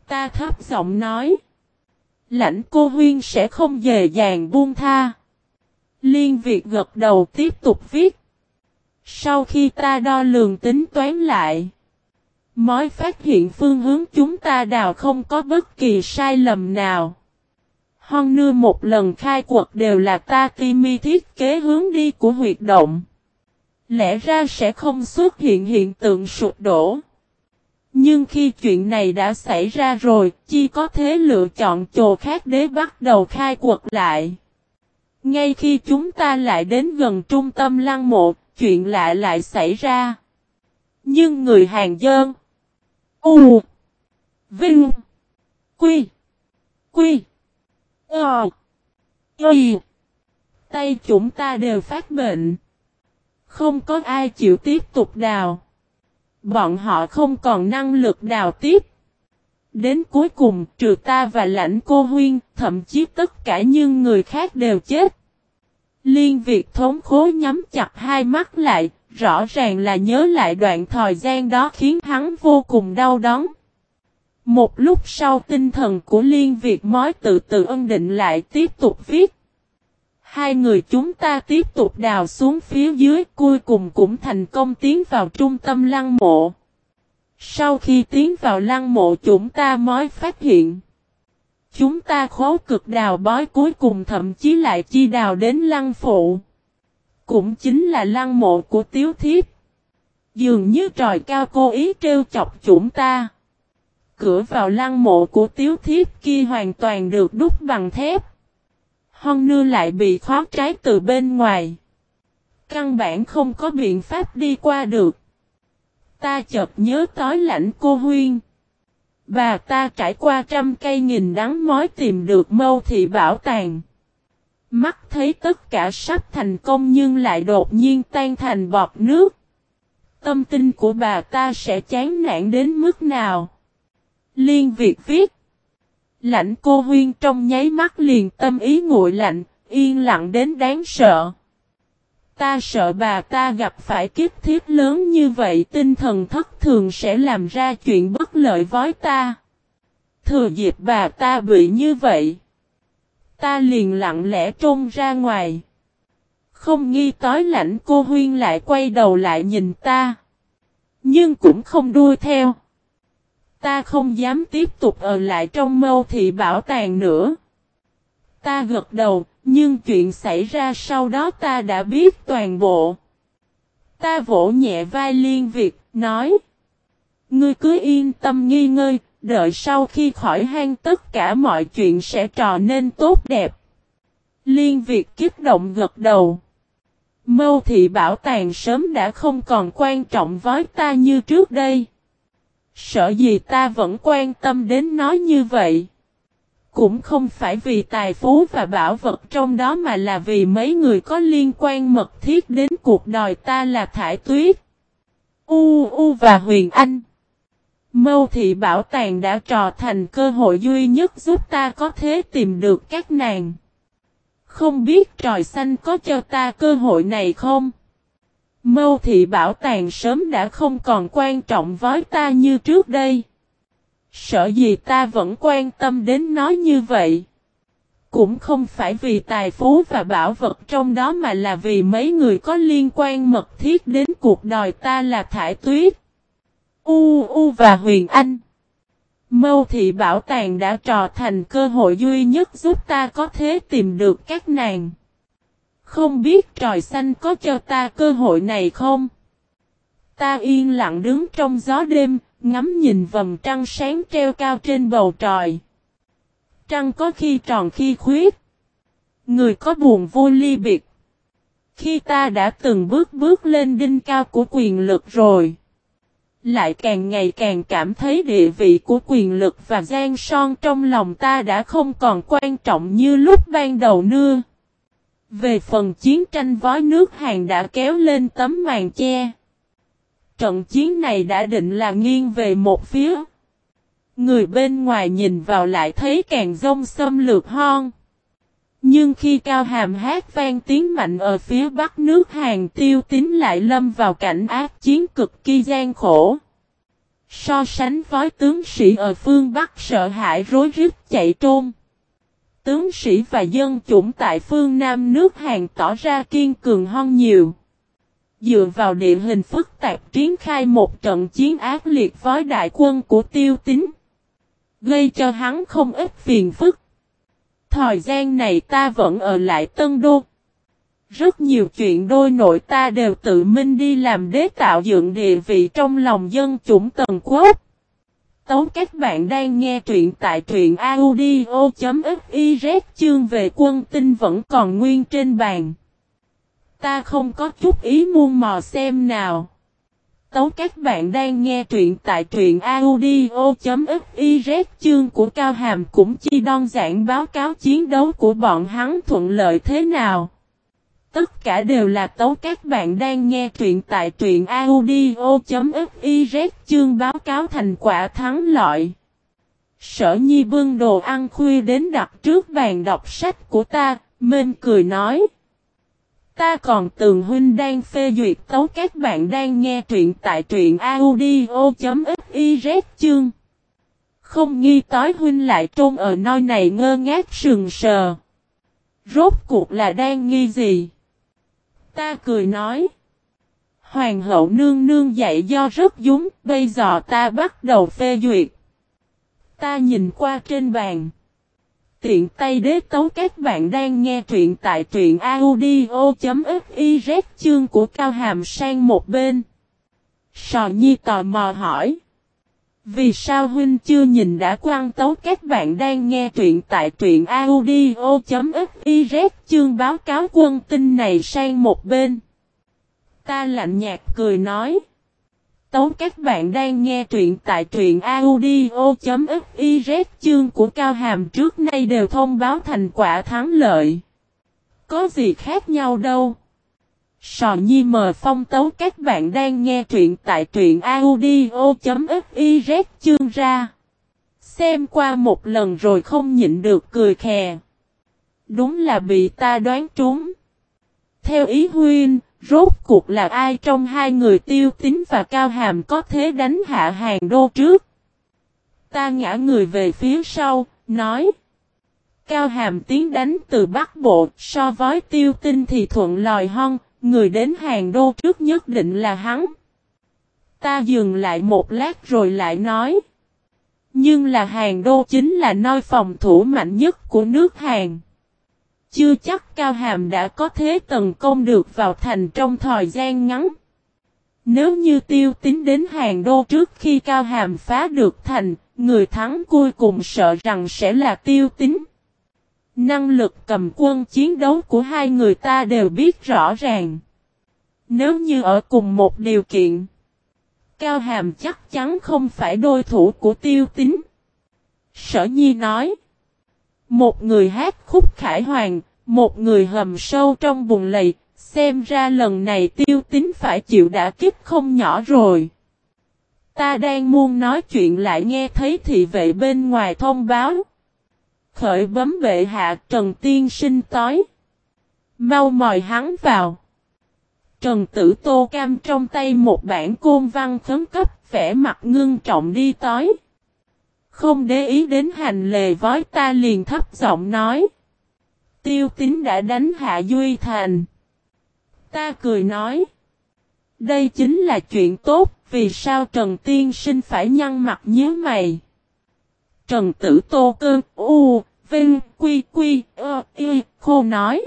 Ta thấp giọng nói. Lãnh cô huyên sẽ không dễ dàng buông tha. Liên Việt gật đầu tiếp tục viết. Sau khi ta đo lường tính toán lại. Mới phát hiện phương hướng chúng ta đào không có bất kỳ sai lầm nào. Hơn nưa một lần khai quật đều là ta ti mi thiết kế hướng đi của huyệt động. Lẽ ra sẽ không xuất hiện hiện tượng sụp đổ. Nhưng khi chuyện này đã xảy ra rồi, chi có thế lựa chọn chồ khác để bắt đầu khai quật lại. Ngay khi chúng ta lại đến gần trung tâm lăng mộ, chuyện lạ lại xảy ra. Nhưng người hàng dơn. U. Vinh. Quy. Quy. Ờ. Y. Tay chúng ta đều phát bệnh. Không có ai chịu tiếp tục đào. Bọn họ không còn năng lực đào tiếp. Đến cuối cùng, trừ ta và lãnh cô huyên, thậm chí tất cả những người khác đều chết. Liên Việt thống khố nhắm chặt hai mắt lại, rõ ràng là nhớ lại đoạn thời gian đó khiến hắn vô cùng đau đớn. Một lúc sau tinh thần của Liên Việt mói tự tự ân định lại tiếp tục viết. Hai người chúng ta tiếp tục đào xuống phía dưới, cuối cùng cũng thành công tiến vào trung tâm lăng mộ. Sau khi tiến vào lăng mộ, chúng ta mới phát hiện. Chúng ta khố cực đào bói cuối cùng thậm chí lại chi đào đến lăng phụ. Cũng chính là lăng mộ của tiếu thiếp. Dường như tròi cao cố ý trêu chọc chúng ta. Cửa vào lăng mộ của tiếu thiếp kia hoàn toàn được đúc bằng thép. Hon nưa lại bị khóa trái từ bên ngoài. Căn bản không có biện pháp đi qua được. Ta chợt nhớ tối lãnh cô Huyên. Bà ta trải qua trăm cây nghìn đắng mối tìm được mâu thị bảo tàng. Mắt thấy tất cả sắp thành công nhưng lại đột nhiên tan thành bọt nước. Tâm tinh của bà ta sẽ chán nản đến mức nào? Liên Việt viết. Lạnh cô huyên trong nháy mắt liền tâm ý nguội lạnh, yên lặng đến đáng sợ. Ta sợ bà ta gặp phải kiếp thiết lớn như vậy tinh thần thất thường sẽ làm ra chuyện bất lợi với ta. Thừa dịp bà ta bị như vậy. Ta liền lặng lẽ trôn ra ngoài. Không nghi tối lạnh cô huyên lại quay đầu lại nhìn ta. Nhưng cũng không đuôi theo. Ta không dám tiếp tục ở lại trong mâu thị bảo tàng nữa. Ta gật đầu, nhưng chuyện xảy ra sau đó ta đã biết toàn bộ. Ta vỗ nhẹ vai liên Việt, nói. Ngươi cứ yên tâm nghi ngơi, đợi sau khi khỏi hang tất cả mọi chuyện sẽ trò nên tốt đẹp. Liên Việt kích động gật đầu. Mâu thị bảo tàng sớm đã không còn quan trọng với ta như trước đây. Sợ gì ta vẫn quan tâm đến nó như vậy. Cũng không phải vì tài phú và bảo vật trong đó mà là vì mấy người có liên quan mật thiết đến cuộc đời ta là Thải Tuyết, U U và Huyền Anh. Mâu thị bảo tàng đã trò thành cơ hội duy nhất giúp ta có thể tìm được các nàng. Không biết tròi xanh có cho ta cơ hội này không? Mâu thị bảo tàng sớm đã không còn quan trọng với ta như trước đây. Sợ gì ta vẫn quan tâm đến nó như vậy. Cũng không phải vì tài phú và bảo vật trong đó mà là vì mấy người có liên quan mật thiết đến cuộc đời ta là Thải Tuyết, U U và Huyền Anh. Mâu thị bảo tàng đã trò thành cơ hội duy nhất giúp ta có thể tìm được các nàng. Không biết tròi xanh có cho ta cơ hội này không? Ta yên lặng đứng trong gió đêm, ngắm nhìn vầng trăng sáng treo cao trên bầu trời. Trăng có khi tròn khi khuyết. Người có buồn vui ly biệt. Khi ta đã từng bước bước lên đinh cao của quyền lực rồi. Lại càng ngày càng cảm thấy địa vị của quyền lực và gian son trong lòng ta đã không còn quan trọng như lúc ban đầu nữa. Về phần chiến tranh vói nước Hàn đã kéo lên tấm màn che. Trận chiến này đã định là nghiêng về một phía. Người bên ngoài nhìn vào lại thấy càng rông xâm lược hon. Nhưng khi cao hàm hát vang tiếng mạnh ở phía bắc nước Hàn tiêu tín lại lâm vào cảnh ác chiến cực kỳ gian khổ. So sánh với tướng sĩ ở phương Bắc sợ hãi rối rít chạy trôn. Tướng sĩ và dân chủng tại phương Nam nước Hàn tỏ ra kiên cường hơn nhiều. Dựa vào địa hình phức tạp triển khai một trận chiến ác liệt với đại quân của tiêu tín. Gây cho hắn không ít phiền phức. Thời gian này ta vẫn ở lại Tân Đô. Rất nhiều chuyện đôi nội ta đều tự minh đi làm đế tạo dựng địa vị trong lòng dân chủng tần quốc. Tấu các bạn đang nghe truyện tại truyện audio.fiz chương về quân tinh vẫn còn nguyên trên bàn. Ta không có chút ý muôn mò xem nào. Tấu các bạn đang nghe truyện tại truyện audio.fiz chương của Cao Hàm cũng chi đơn giản báo cáo chiến đấu của bọn hắn thuận lợi thế nào. Tất cả đều là tấu các bạn đang nghe truyện tại truyện audio.fiz chương báo cáo thành quả thắng lợi. Sở nhi bưng đồ ăn khuya đến đặt trước bàn đọc sách của ta, Minh cười nói. Ta còn tường huynh đang phê duyệt tấu các bạn đang nghe truyện tại truyện audio.fiz chương. Không nghi tối huynh lại trôn ở nơi này ngơ ngác sừng sờ. Rốt cuộc là đang nghi gì? Ta cười nói. Hoàng hậu nương nương dạy do rất dúng, bây giờ ta bắt đầu phê duyệt. Ta nhìn qua trên bàn. Tiện tay đế tấu các bạn đang nghe truyện tại truyện audio.fiz chương của Cao Hàm sang một bên. Sò Nhi tò mò hỏi. Vì sao huynh chưa nhìn đã quan tấu các bạn đang nghe truyện tại truyện audio.fiz chương báo cáo quân tinh này sang một bên. Ta lạnh nhạt cười nói. Tấu, các bạn đang nghe truyện tại truyện audio.fiz chương của Cao Hàm trước nay đều thông báo thành quả thắng lợi. Có gì khác nhau đâu. Sò Nhi mờ phong tấu các bạn đang nghe truyện tại truyện audio.fiz chương ra. Xem qua một lần rồi không nhịn được cười khè. Đúng là bị ta đoán trúng. Theo ý huyên, rốt cuộc là ai trong hai người tiêu tính và cao hàm có thế đánh hạ hàng đô trước? Ta ngã người về phía sau, nói. Cao hàm tiến đánh từ Bắc Bộ, so với tiêu tinh thì thuận lòi hong, người đến hàng đô trước nhất định là hắn. Ta dừng lại một lát rồi lại nói. Nhưng là hàng đô chính là nơi phòng thủ mạnh nhất của nước Hàn. Chưa chắc Cao Hàm đã có thế tấn công được vào thành trong thời gian ngắn. Nếu như tiêu tính đến hàng đô trước khi Cao Hàm phá được thành, người thắng cuối cùng sợ rằng sẽ là tiêu tính. Năng lực cầm quân chiến đấu của hai người ta đều biết rõ ràng. Nếu như ở cùng một điều kiện, Cao Hàm chắc chắn không phải đối thủ của tiêu tính. Sở Nhi nói, một người hát khúc khải hoàng, một người hầm sâu trong bùn lầy, xem ra lần này tiêu tính phải chịu đã kích không nhỏ rồi. Ta đang muốn nói chuyện lại nghe thấy thị vệ bên ngoài thông báo. Khởi bấm bệ hạ Trần Tiên sinh tối. Mau mời hắn vào. Trần Tử Tô Cam trong tay một bản côn văn khấn cấp, vẻ mặt ngưng trọng đi tối. Không để ý đến hành lề vói ta liền thấp giọng nói. Tiêu tín đã đánh hạ Duy Thành. Ta cười nói. Đây chính là chuyện tốt, vì sao Trần Tiên Sinh phải nhăn mặt nhớ mày. Trần Tử Tô Cơn, U, Vinh, Quy, Quy, Ơ, Y, Khô nói.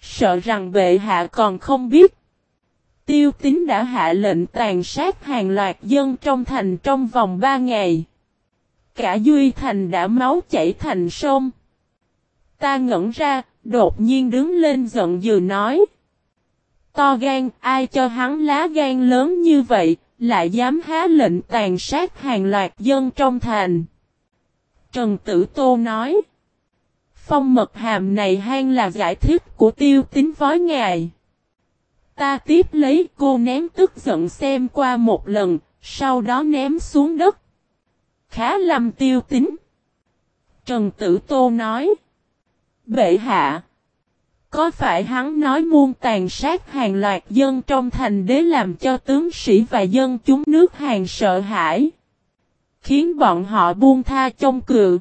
Sợ rằng bệ hạ còn không biết. Tiêu tín đã hạ lệnh tàn sát hàng loạt dân trong thành trong vòng 3 ngày. Cả Duy Thành đã máu chảy thành sông. Ta ngẩn ra, đột nhiên đứng lên giận dữ nói. To gan, ai cho hắn lá gan lớn như vậy, lại dám há lệnh tàn sát hàng loạt dân trong thành. Trần Tử Tô nói. Phong mật hàm này hang là giải thích của tiêu tính vói ngài. Ta tiếp lấy cô ném tức giận xem qua một lần, sau đó ném xuống đất. Khá lầm tiêu tính. Trần Tử Tô nói. Bệ hạ. Có phải hắn nói muôn tàn sát hàng loạt dân trong thành đế làm cho tướng sĩ và dân chúng nước hàng sợ hãi? Khiến bọn họ buông tha trong cự.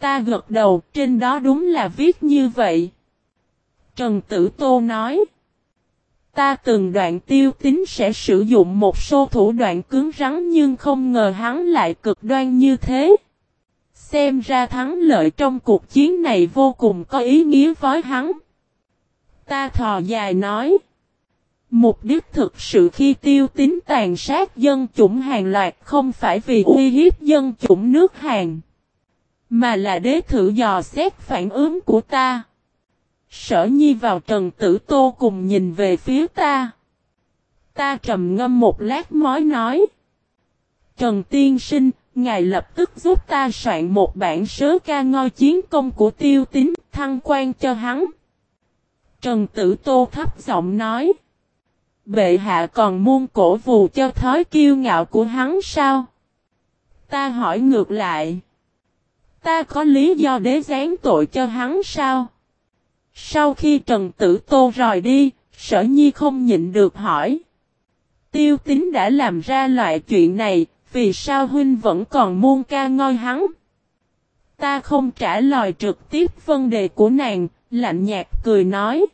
Ta gật đầu, trên đó đúng là viết như vậy. Trần Tử Tô nói. Ta từng đoạn tiêu tính sẽ sử dụng một số thủ đoạn cứng rắn nhưng không ngờ hắn lại cực đoan như thế. Xem ra thắng lợi trong cuộc chiến này vô cùng có ý nghĩa với hắn. Ta thò dài nói. Mục đích thực sự khi tiêu tính tàn sát dân chủng hàng loạt không phải vì uy hiếp dân chủng nước Hàn. Mà là đế thử dò xét phản ứng của ta. Sở nhi vào trần tử tô cùng nhìn về phía ta. Ta trầm ngâm một lát mói nói. Trần tiên sinh, ngài lập tức giúp ta soạn một bản sớ ca ngôi chiến công của tiêu tín thăng quan cho hắn. Trần Tử Tô thấp giọng nói. Bệ hạ còn muôn cổ vù cho thói kiêu ngạo của hắn sao? Ta hỏi ngược lại. Ta có lý do để gián tội cho hắn sao? Sau khi Trần Tử Tô rời đi, sở nhi không nhịn được hỏi. Tiêu tính đã làm ra loại chuyện này, vì sao huynh vẫn còn muôn ca ngôi hắn? Ta không trả lời trực tiếp vấn đề của nàng, lạnh nhạt cười nói.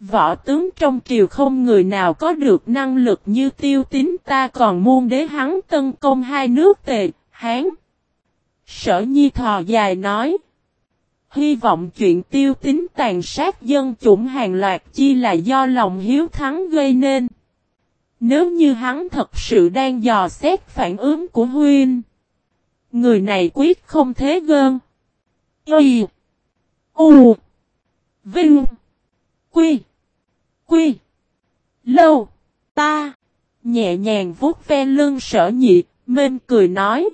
Võ tướng trong triều không người nào có được năng lực như tiêu tín ta còn muôn đế hắn tân công hai nước tề, hán. Sở nhi thò dài nói. Hy vọng chuyện tiêu tín tàn sát dân chủng hàng loạt chi là do lòng hiếu thắng gây nên. Nếu như hắn thật sự đang dò xét phản ứng của huyên Người này quyết không thế gơn. Y. U. Vinh. Quy. Quy. Lâu. Ta. Nhẹ nhàng vuốt ve lưng sở nhị, mên cười nói.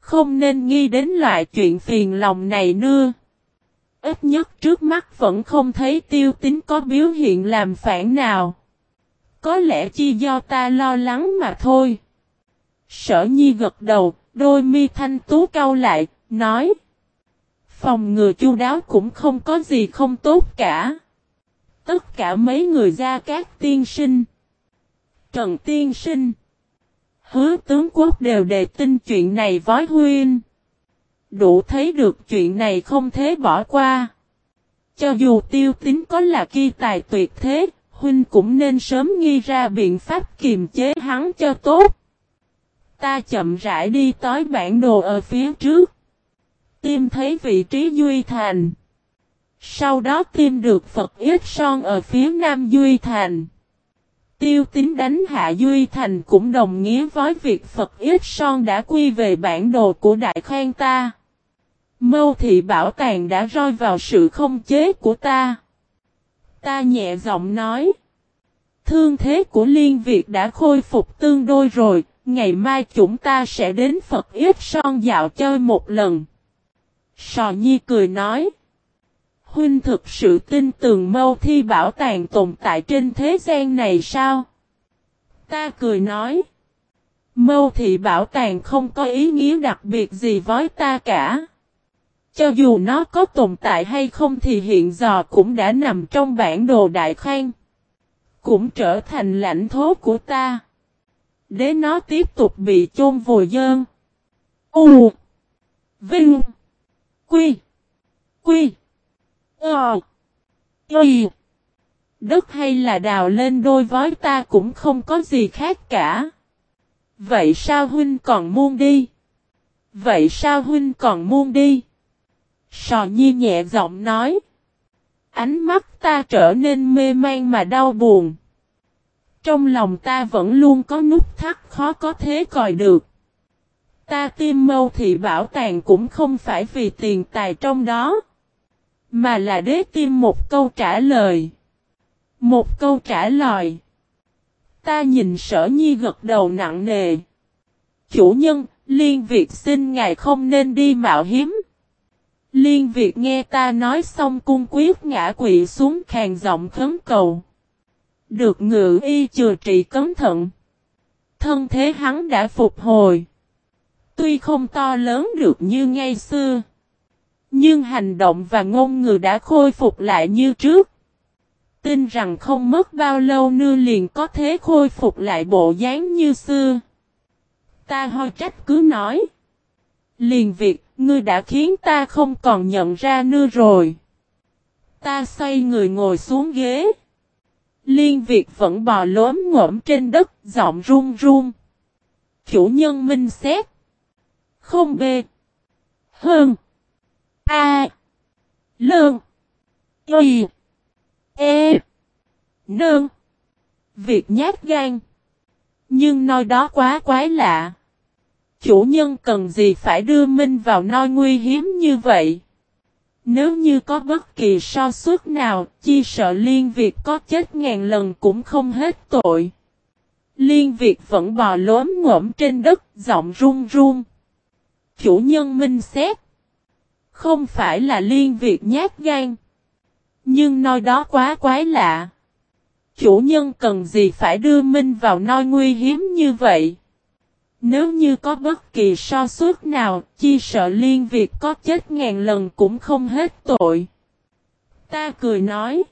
Không nên nghi đến loại chuyện phiền lòng này nưa. Ít nhất trước mắt vẫn không thấy tiêu tính có biểu hiện làm phản nào. Có lẽ chỉ do ta lo lắng mà thôi. Sở nhi gật đầu, đôi mi thanh tú cau lại, nói. Phòng ngừa chu đáo cũng không có gì không tốt cả. Tất cả mấy người ra các tiên sinh. Trần tiên sinh. Hứa tướng quốc đều đề tin chuyện này với huynh. Đủ thấy được chuyện này không thể bỏ qua. Cho dù tiêu tính có là kỳ tài tuyệt thế, huynh cũng nên sớm nghi ra biện pháp kiềm chế hắn cho tốt. Ta chậm rãi đi tới bản đồ ở phía trước. Tìm thấy vị trí Duy Thành. Sau đó tìm được Phật Yết Son ở phía nam Duy Thành. Tiêu tính đánh hạ Duy Thành cũng đồng nghĩa với việc Phật Yết Son đã quy về bản đồ của Đại Khang ta. Mâu thị bảo tàng đã rơi vào sự không chế của ta. Ta nhẹ giọng nói. Thương thế của Liên Việt đã khôi phục tương đôi rồi, ngày mai chúng ta sẽ đến Phật Yết Son dạo chơi một lần. Sò Nhi cười nói. Huynh thực sự tin tưởng mâu thi bảo tàng tồn tại trên thế gian này sao? Ta cười nói. Mâu thị bảo tàng không có ý nghĩa đặc biệt gì với ta cả. Cho dù nó có tồn tại hay không thì hiện giờ cũng đã nằm trong bản đồ đại khang. Cũng trở thành lãnh thố của ta. Để nó tiếp tục bị chôn vùi dơn. U. Vinh. Quy. Quy. Ờ. Ý. Đất hay là đào lên đôi vói ta cũng không có gì khác cả. Vậy sao huynh còn muôn đi? Vậy sao huynh còn muôn đi? Sò nhi nhẹ giọng nói. Ánh mắt ta trở nên mê man mà đau buồn. Trong lòng ta vẫn luôn có nút thắt khó có thế còi được. Ta tim mâu thị bảo tàng cũng không phải vì tiền tài trong đó. Mà là đế tim một câu trả lời. Một câu trả lời. Ta nhìn sở nhi gật đầu nặng nề. Chủ nhân, liên việc xin ngài không nên đi mạo hiếm. Liên Việt nghe ta nói xong cung quyết ngã quỵ xuống khàn giọng khấn cầu. Được ngự y chừa trị cấm thận. Thân thế hắn đã phục hồi. Tuy không to lớn được như ngay xưa. Nhưng hành động và ngôn ngữ đã khôi phục lại như trước. Tin rằng không mất bao lâu nưa liền có thế khôi phục lại bộ dáng như xưa. Ta ho trách cứ nói. Liền việc, ngươi đã khiến ta không còn nhận ra nưa rồi. Ta xoay người ngồi xuống ghế. Liên Việt vẫn bò lốm ngỗm trên đất, giọng run run. Chủ nhân minh xét. Không bê. Hơn. A. Lương. Y. E. Nương. Việc nhát gan. Nhưng nói đó quá quái lạ. Chủ nhân cần gì phải đưa Minh vào nơi nguy hiếm như vậy? Nếu như có bất kỳ so suất nào, chi sợ Liên Việt có chết ngàn lần cũng không hết tội. Liên Việt vẫn bò lốm ngỗm trên đất, giọng run run. Chủ nhân minh xét. Không phải là Liên Việt nhát gan. Nhưng nói đó quá quái lạ. Chủ nhân cần gì phải đưa Minh vào nơi nguy hiếm như vậy? Nếu như có bất kỳ so suốt nào, chi sợ liên việc có chết ngàn lần cũng không hết tội. Ta cười nói.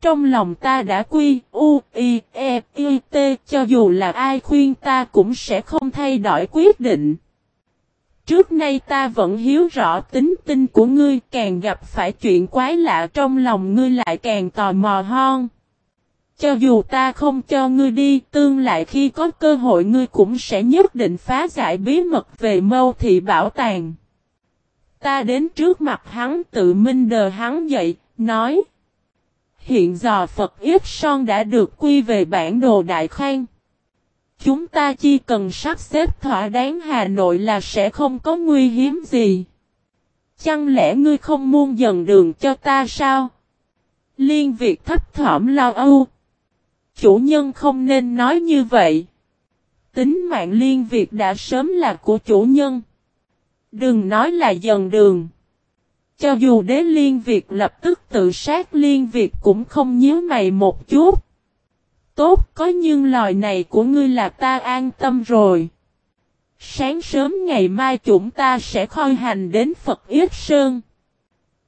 Trong lòng ta đã quy, u, i, e, i, t, cho dù là ai khuyên ta cũng sẽ không thay đổi quyết định. Trước nay ta vẫn hiếu rõ tính tinh của ngươi, càng gặp phải chuyện quái lạ trong lòng ngươi lại càng tò mò hơn. Cho dù ta không cho ngươi đi, tương lại khi có cơ hội ngươi cũng sẽ nhất định phá giải bí mật về mâu thị bảo tàng. Ta đến trước mặt hắn tự minh đờ hắn dậy, nói. Hiện giờ Phật Yếp Son đã được quy về bản đồ Đại Khang. Chúng ta chỉ cần sắp xếp thỏa đáng Hà Nội là sẽ không có nguy hiểm gì. Chẳng lẽ ngươi không muôn dần đường cho ta sao? Liên Việt thấp thỏm lo âu. Chủ nhân không nên nói như vậy. Tính mạng Liên Việt đã sớm là của chủ nhân. Đừng nói là dần đường. Cho dù đế liên Việt lập tức tự sát, liên Việt cũng không nhớ mày một chút. Tốt, có nhưng lời này của ngươi là ta an tâm rồi. Sáng sớm ngày mai chúng ta sẽ khôi hành đến Phật Yết Sơn.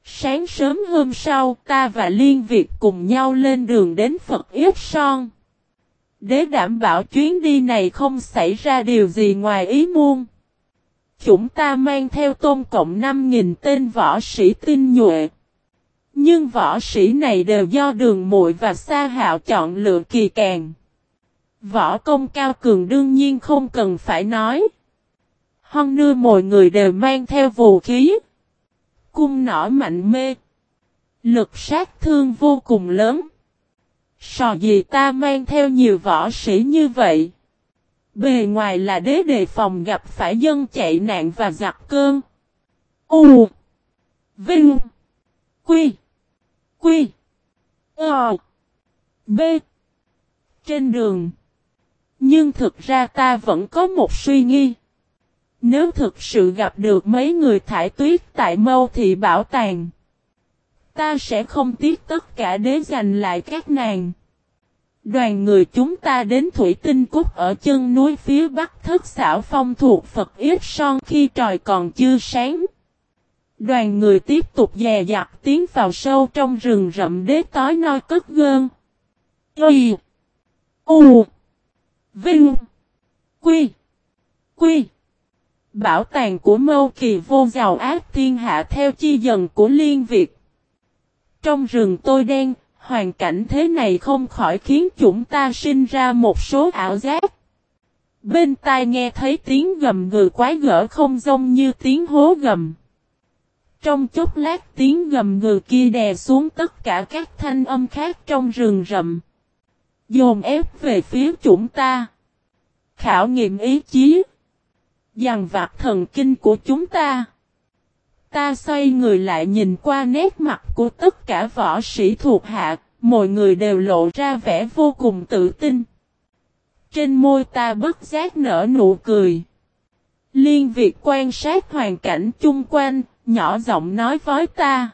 Sáng sớm hôm sau, ta và Liên Việt cùng nhau lên đường đến Phật Yết Son. Để đảm bảo chuyến đi này không xảy ra điều gì ngoài ý muôn. Chúng ta mang theo tôn cộng 5.000 tên võ sĩ tinh nhuệ. Nhưng võ sĩ này đều do đường muội và sa hạo chọn lựa kỳ càng. Võ công cao cường đương nhiên không cần phải nói. Hơn nưa mọi người đều mang theo vũ khí. Cung nỏ mạnh mê. Lực sát thương vô cùng lớn. Sò gì ta mang theo nhiều võ sĩ như vậy? Bề ngoài là đế đề phòng gặp phải dân chạy nạn và giặc cơn. U. Vinh. Quy. Quy. Ờ. B. Trên đường. Nhưng thực ra ta vẫn có một suy nghi. Nếu thực sự gặp được mấy người thải tuyết tại mâu thị bảo tàng. Ta sẽ không tiếc tất cả để giành lại các nàng. Đoàn người chúng ta đến Thủy Tinh Cúc ở chân núi phía bắc thất xảo phong thuộc Phật Yết Son khi trời còn chưa sáng. Đoàn người tiếp tục dè dặt tiến vào sâu trong rừng rậm đế tối noi cất gơn. Y U Vinh Quy Quy Bảo tàng của mâu kỳ vô giàu ác thiên hạ theo chi dần của liên Việt. Trong rừng tôi đen, hoàn cảnh thế này không khỏi khiến chúng ta sinh ra một số ảo giác. Bên tai nghe thấy tiếng gầm ngừ quái gở không giống như tiếng hố gầm. Trong chốc lát tiếng gầm ngừ kia đè xuống tất cả các thanh âm khác trong rừng rậm. Dồn ép về phía chúng ta. Khảo nghiệm ý chí. Dằn vặt thần kinh của chúng ta. Ta xoay người lại nhìn qua nét mặt của tất cả võ sĩ thuộc hạ, mọi người đều lộ ra vẻ vô cùng tự tin. Trên môi ta bất giác nở nụ cười. Liên việc quan sát hoàn cảnh chung quanh, nhỏ giọng nói với ta.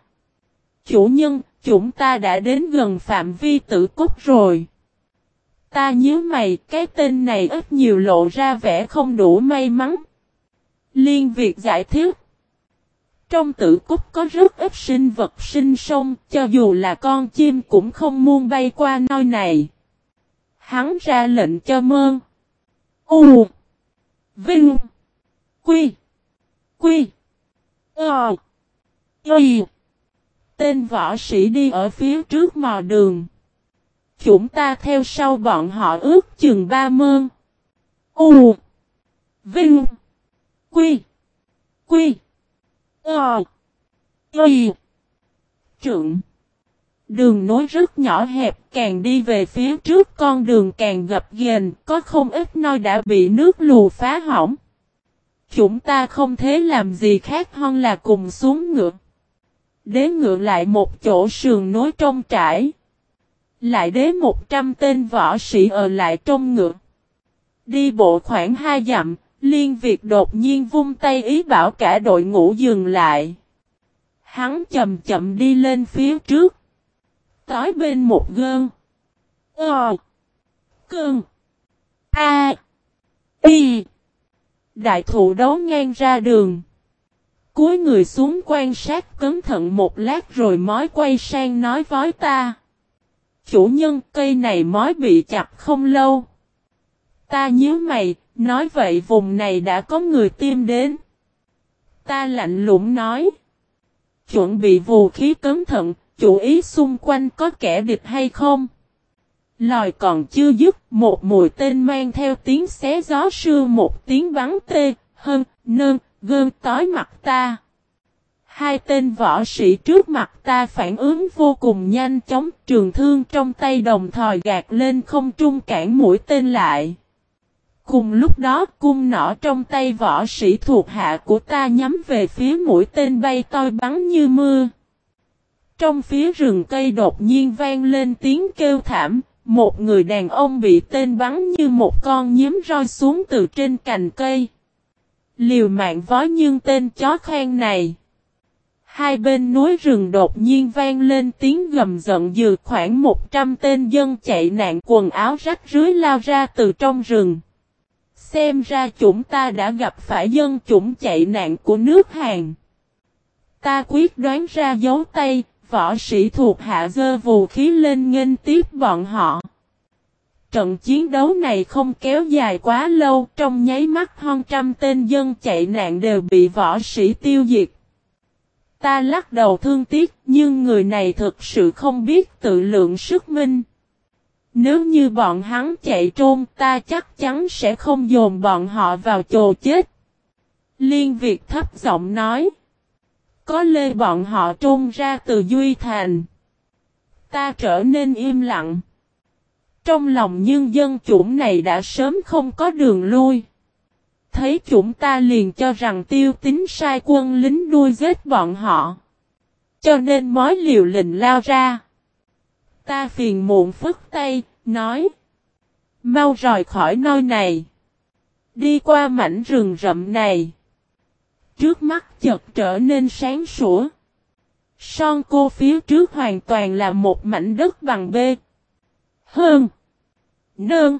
Chủ nhân, chúng ta đã đến gần phạm vi tử cốt rồi. Ta nhớ mày, cái tên này ít nhiều lộ ra vẻ không đủ may mắn. Liên Việt giải thích. Trong tử cúc có rất ít sinh vật sinh sông, cho dù là con chim cũng không muôn bay qua nơi này. Hắn ra lệnh cho mơn. U. Vinh. Quy. Quy. Ờ. Y. Tên võ sĩ đi ở phía trước mò đường. Chúng ta theo sau bọn họ ước chừng ba mơn. U. Vinh. Quy. Quy. Ờ. Y. Trượng. Đường nối rất nhỏ hẹp, càng đi về phía trước con đường càng gập ghềnh, có không ít nơi đã bị nước lù phá hỏng. Chúng ta không thế làm gì khác hơn là cùng xuống ngựa. Đế ngựa lại một chỗ sườn nối trong trải. Lại đế một trăm tên võ sĩ ở lại trong ngựa. Đi bộ khoảng hai dặm, Liên Việt đột nhiên vung tay ý bảo cả đội ngũ dừng lại. Hắn chậm chậm đi lên phía trước. Tối bên một gơn. Ờ. Cơn. A. Y. Đại thụ đấu ngang ra đường. Cúi người xuống quan sát cẩn thận một lát rồi mới quay sang nói với ta. chủ nhân cây này mới bị chặt không lâu. Ta nhớ mày, nói vậy vùng này đã có người tiêm đến. Ta lạnh lùng nói. Chuẩn bị vũ khí cẩn thận, chú ý xung quanh có kẻ địch hay không? Lòi còn chưa dứt, một mũi tên mang theo tiếng xé gió sưa một tiếng bắn tê, hơn, nơn, gơn tối mặt ta. Hai tên võ sĩ trước mặt ta phản ứng vô cùng nhanh chóng, trường thương trong tay đồng thời gạt lên không trung cản mũi tên lại. Cùng lúc đó cung nỏ trong tay võ sĩ thuộc hạ của ta nhắm về phía mũi tên bay toi bắn như mưa. Trong phía rừng cây đột nhiên vang lên tiếng kêu thảm, một người đàn ông bị tên bắn như một con nhím roi xuống từ trên cành cây. Liều mạng vó nhưng tên chó khoan này. Hai bên núi rừng đột nhiên vang lên tiếng gầm giận dữ khoảng 100 tên dân chạy nạn quần áo rách rưới lao ra từ trong rừng. Xem ra chúng ta đã gặp phải dân chủng chạy nạn của nước Hàn. Ta quyết đoán ra dấu tay, võ sĩ thuộc hạ dơ vũ khí lên nghênh tiếp bọn họ. Trận chiến đấu này không kéo dài quá lâu, trong nháy mắt hơn trăm tên dân chạy nạn đều bị võ sĩ tiêu diệt. Ta lắc đầu thương tiếc, nhưng người này thực sự không biết tự lượng sức minh. Nếu như bọn hắn chạy trôn ta chắc chắn sẽ không dồn bọn họ vào chồ chết. Liên Việt thấp giọng nói. Có lê bọn họ trôn ra từ Duy Thành. Ta trở nên im lặng. Trong lòng nhân dân chủng này đã sớm không có đường lui. Thấy chúng ta liền cho rằng tiêu tính sai quân lính đuôi giết bọn họ. Cho nên mối liều lình lao ra. Ta phiền muộn phức tay, nói. Mau rời khỏi nơi này. Đi qua mảnh rừng rậm này. Trước mắt chợt trở nên sáng sủa. Son cô phía trước hoàn toàn là một mảnh đất bằng bê. Hơn. Nơn.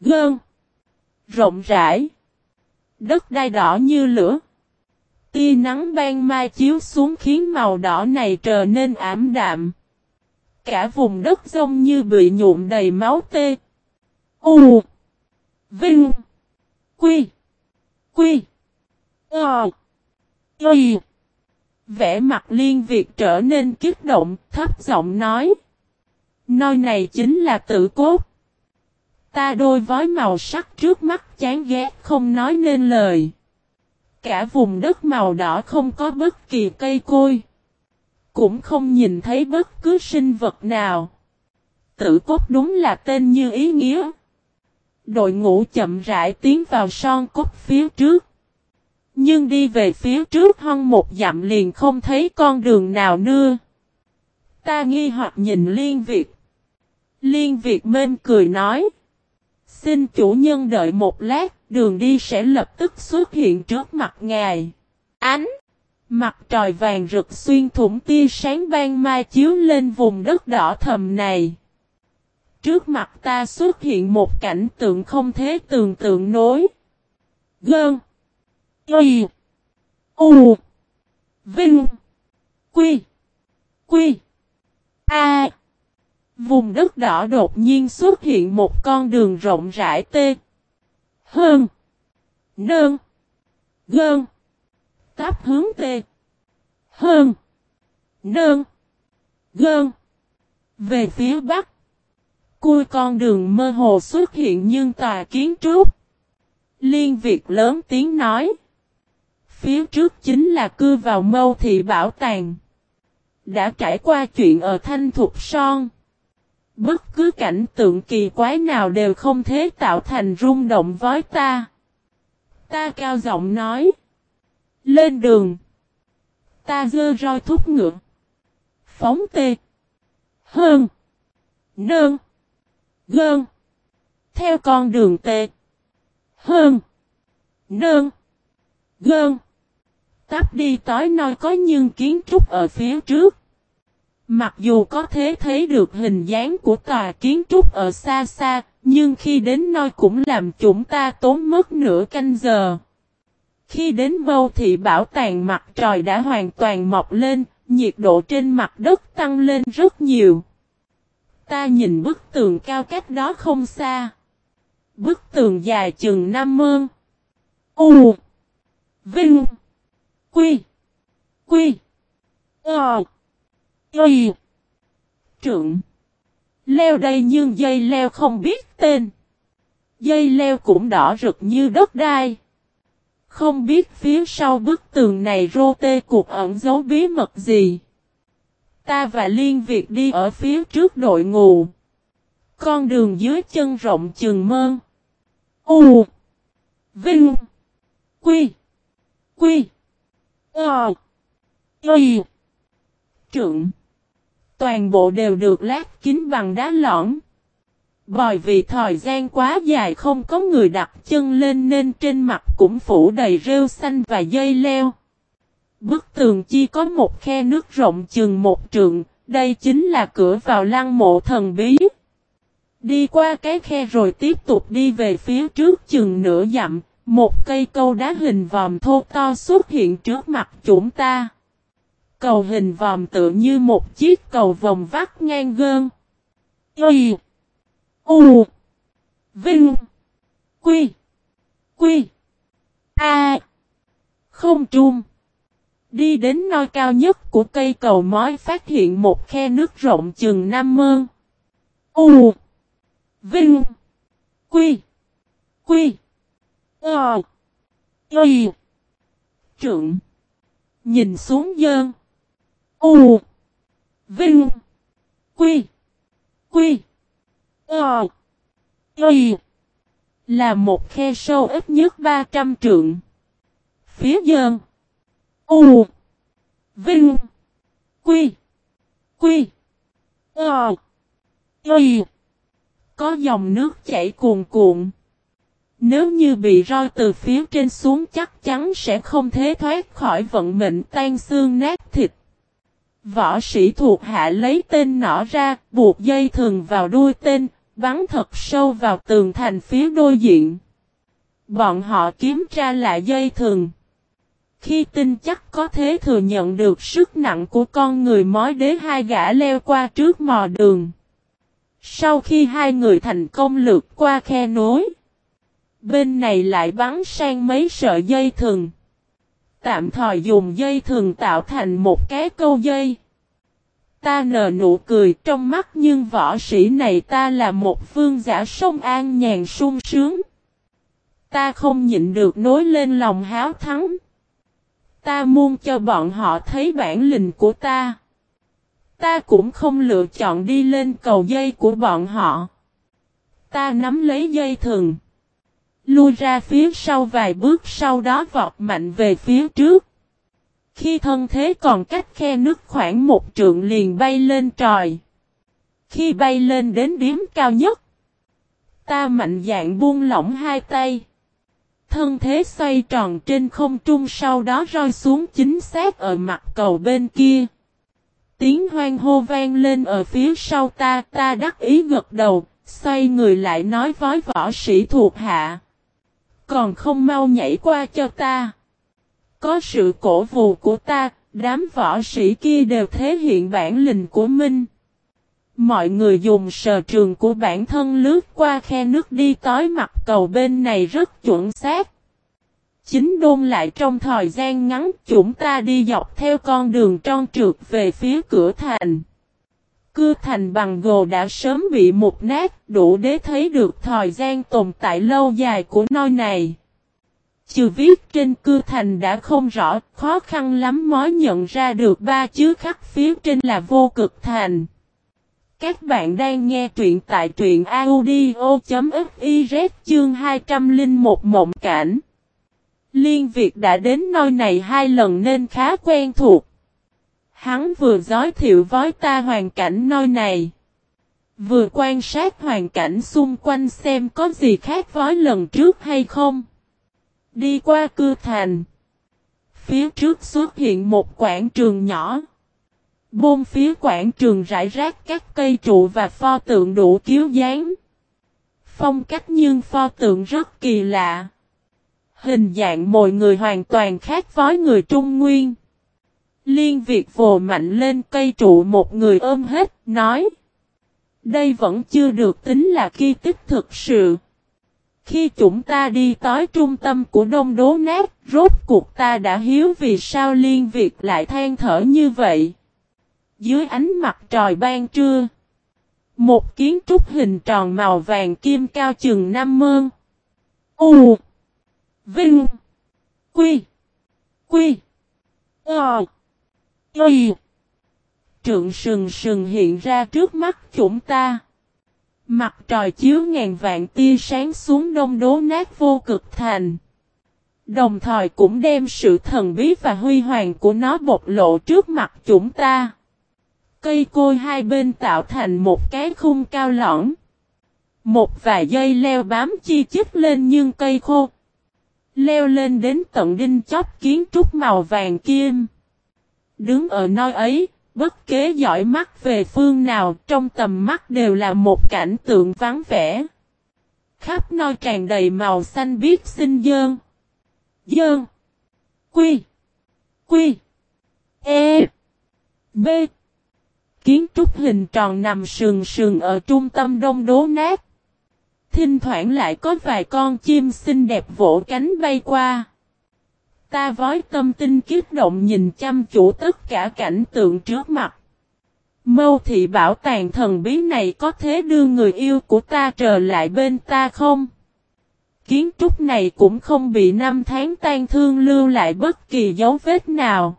Gơn. Rộng rãi. Đất đai đỏ như lửa. Tia nắng ban mai chiếu xuống khiến màu đỏ này trở nên ảm đạm. Cả vùng đất giống như bị nhuộm đầy máu tê. U. Vinh. Quy. Quy. Ờ. Y. Vẽ mặt liên việc trở nên kích động, thấp giọng nói. Nơi này chính là tử cốt. Ta đôi vói màu sắc trước mắt chán ghét không nói nên lời. Cả vùng đất màu đỏ không có bất kỳ cây côi. Cũng không nhìn thấy bất cứ sinh vật nào. Tử cốt đúng là tên như ý nghĩa. Đội ngũ chậm rãi tiến vào son cốt phía trước. Nhưng đi về phía trước hơn một dặm liền không thấy con đường nào nưa. Ta nghi hoặc nhìn Liên Việt. Liên Việt mên cười nói. Xin chủ nhân đợi một lát, đường đi sẽ lập tức xuất hiện trước mặt ngài. Ánh! Mặt trời vàng rực xuyên thủng tia sáng ban mai chiếu lên vùng đất đỏ thầm này. Trước mặt ta xuất hiện một cảnh tượng không thể tưởng tượng nối. Gơn. Y. U. Vinh. Quy. Quy. A. Vùng đất đỏ đột nhiên xuất hiện một con đường rộng rãi tê. Hơn. Nơn. Gơn. Táp hướng tê. Hơn. Nơn. Gơn. Về phía bắc. Cui con đường mơ hồ xuất hiện nhưng tòa kiến trúc. Liên Việt lớn tiếng nói. Phía trước chính là cư vào mâu thị bảo tàng. Đã trải qua chuyện ở Thanh Thục Son. Bất cứ cảnh tượng kỳ quái nào đều không thể tạo thành rung động với ta. Ta cao giọng nói. Lên đường. Ta dơ roi thúc ngựa. Phóng tê. Hơn. Nơn. Gơn. Theo con đường tê. Hơn. Nơn. Gơn. Tắp đi tối nói có nhưng kiến trúc ở phía trước. Mặc dù có thể thấy được hình dáng của tòa kiến trúc ở xa xa, nhưng khi đến nơi cũng làm chúng ta tốn mất nửa canh giờ. Khi đến mâu thị bảo tàng mặt trời đã hoàn toàn mọc lên, nhiệt độ trên mặt đất tăng lên rất nhiều. Ta nhìn bức tường cao cách đó không xa. Bức tường dài chừng năm mơn. U. Vinh. Quy. Quy. Ờ. Y. Trượng. Leo đây nhưng dây leo không biết tên. Dây leo cũng đỏ rực như đất đai. Không biết phía sau bức tường này rô tê cuộc ẩn giấu bí mật gì. Ta và Liên Việt đi ở phía trước đội ngũ. Con đường dưới chân rộng chừng mơn. U. Vinh. Quy. Quy. Ờ. Y. Trượng. Toàn bộ đều được lát kín bằng đá lõng. Bởi vì thời gian quá dài không có người đặt chân lên nên trên mặt cũng phủ đầy rêu xanh và dây leo. Bức tường chi có một khe nước rộng chừng một trượng, đây chính là cửa vào lăng mộ thần bí. Đi qua cái khe rồi tiếp tục đi về phía trước chừng nửa dặm, một cây câu đá hình vòm thô to xuất hiện trước mặt chúng ta. Cầu hình vòm tự như một chiếc cầu vòng vắt ngang gơn. Y, U, Vinh, Quy Quy, A Không trung Đi đến nơi cao nhất của cây cầu mói phát hiện một khe nước rộng chừng 5 mơn. U, Vinh, Quy Quy Ờ. Ây. Trượng. Nhìn xuống dơn. U. Vinh. Quy. Quy. Ờ. Ây. Là một khe sâu ít nhất 300 trượng. Phía dơn. U. Vinh. Quy. Quy. Ờ. Ây. Có dòng nước chảy cuồn cuộn. Nếu như bị roi từ phía trên xuống chắc chắn sẽ không thế thoát khỏi vận mệnh tan xương nát thịt Võ sĩ thuộc hạ lấy tên nỏ ra, buộc dây thừng vào đuôi tên, bắn thật sâu vào tường thành phía đối diện. Bọn họ kiếm tra lại dây thừng. Khi tin chắc có thế thừa nhận được sức nặng của con người mói đế hai gã leo qua trước mò đường. Sau khi hai người thành công lượt qua khe nối, bên này lại bắn sang mấy sợi dây thừng. Tạm thời dùng dây thừng tạo thành một cái câu dây. Ta nở nụ cười trong mắt nhưng võ sĩ này ta là một phương giả sông an nhàn sung sướng. Ta không nhịn được nối lên lòng háo thắng. Ta muốn cho bọn họ thấy bản lĩnh của ta. Ta cũng không lựa chọn đi lên cầu dây của bọn họ. Ta nắm lấy dây thừng. Lui ra phía sau vài bước sau đó vọt mạnh về phía trước. Khi thân thế còn cách khe nước khoảng một trượng liền bay lên trời. Khi bay lên đến điểm cao nhất. Ta mạnh dạng buông lỏng hai tay. Thân thế xoay tròn trên không trung sau đó rơi xuống chính xác ở mặt cầu bên kia. Tiếng hoang hô vang lên ở phía sau ta, ta đắc ý gật đầu, xoay người lại nói với võ sĩ thuộc hạ. Còn không mau nhảy qua cho ta. Có sự cổ vũ của ta, đám võ sĩ kia đều thể hiện bản lĩnh của mình. Mọi người dùng sờ trường của bản thân lướt qua khe nước đi tới mặt cầu bên này rất chuẩn xác. Chính đôn lại trong thời gian ngắn chúng ta đi dọc theo con đường tròn trượt về phía cửa thành. Cưa thành bằng gồ đã sớm bị mục nát đủ để thấy được thời gian tồn tại lâu dài của nơi này. Chữ viết trên cư thành đã không rõ, khó khăn lắm mới nhận ra được ba chữ khắc phía trên là vô cực thành. Các bạn đang nghe truyện tại truyện audio.fiz chương 201 mộng cảnh. Liên Việt đã đến nơi này hai lần nên khá quen thuộc. Hắn vừa giới thiệu với ta hoàn cảnh nơi này. Vừa quan sát hoàn cảnh xung quanh xem có gì khác với lần trước hay không. Đi qua cư thành. Phía trước xuất hiện một quảng trường nhỏ. Bôn phía quảng trường rải rác các cây trụ và pho tượng đủ kiếu dáng. Phong cách nhưng pho tượng rất kỳ lạ. Hình dạng mọi người hoàn toàn khác với người Trung Nguyên. Liên Việt vồ mạnh lên cây trụ một người ôm hết, nói. Đây vẫn chưa được tính là kỳ tích thực sự. Khi chúng ta đi tới trung tâm của đông đố nát, rốt cuộc ta đã hiếu vì sao liên việt lại than thở như vậy. Dưới ánh mặt trời ban trưa, một kiến trúc hình tròn màu vàng kim cao chừng năm mơn. U Vinh Quy Quy Ờ Y Trượng sừng sừng hiện ra trước mắt chúng ta. Mặt trời chiếu ngàn vạn tia sáng xuống đông đố nát vô cực thành. Đồng thời cũng đem sự thần bí và huy hoàng của nó bộc lộ trước mặt chúng ta. Cây côi hai bên tạo thành một cái khung cao lõng. Một vài dây leo bám chi chít lên nhưng cây khô. Leo lên đến tận đinh chóp kiến trúc màu vàng kim. Đứng ở nơi ấy, bất kế dõi mắt về phương nào trong tầm mắt đều là một cảnh tượng vắng vẻ. Khắp nơi tràn đầy màu xanh biếc xinh dơn. Dơn. Quy. Quy. E. B. Kiến trúc hình tròn nằm sườn sườn ở trung tâm đông đố nát. Thỉnh thoảng lại có vài con chim xinh đẹp vỗ cánh bay qua. Ta vói tâm tinh kiếp động nhìn chăm chủ tất cả cảnh tượng trước mặt. Mâu thị bảo tàng thần bí này có thế đưa người yêu của ta trở lại bên ta không? Kiến trúc này cũng không bị năm tháng tan thương lưu lại bất kỳ dấu vết nào.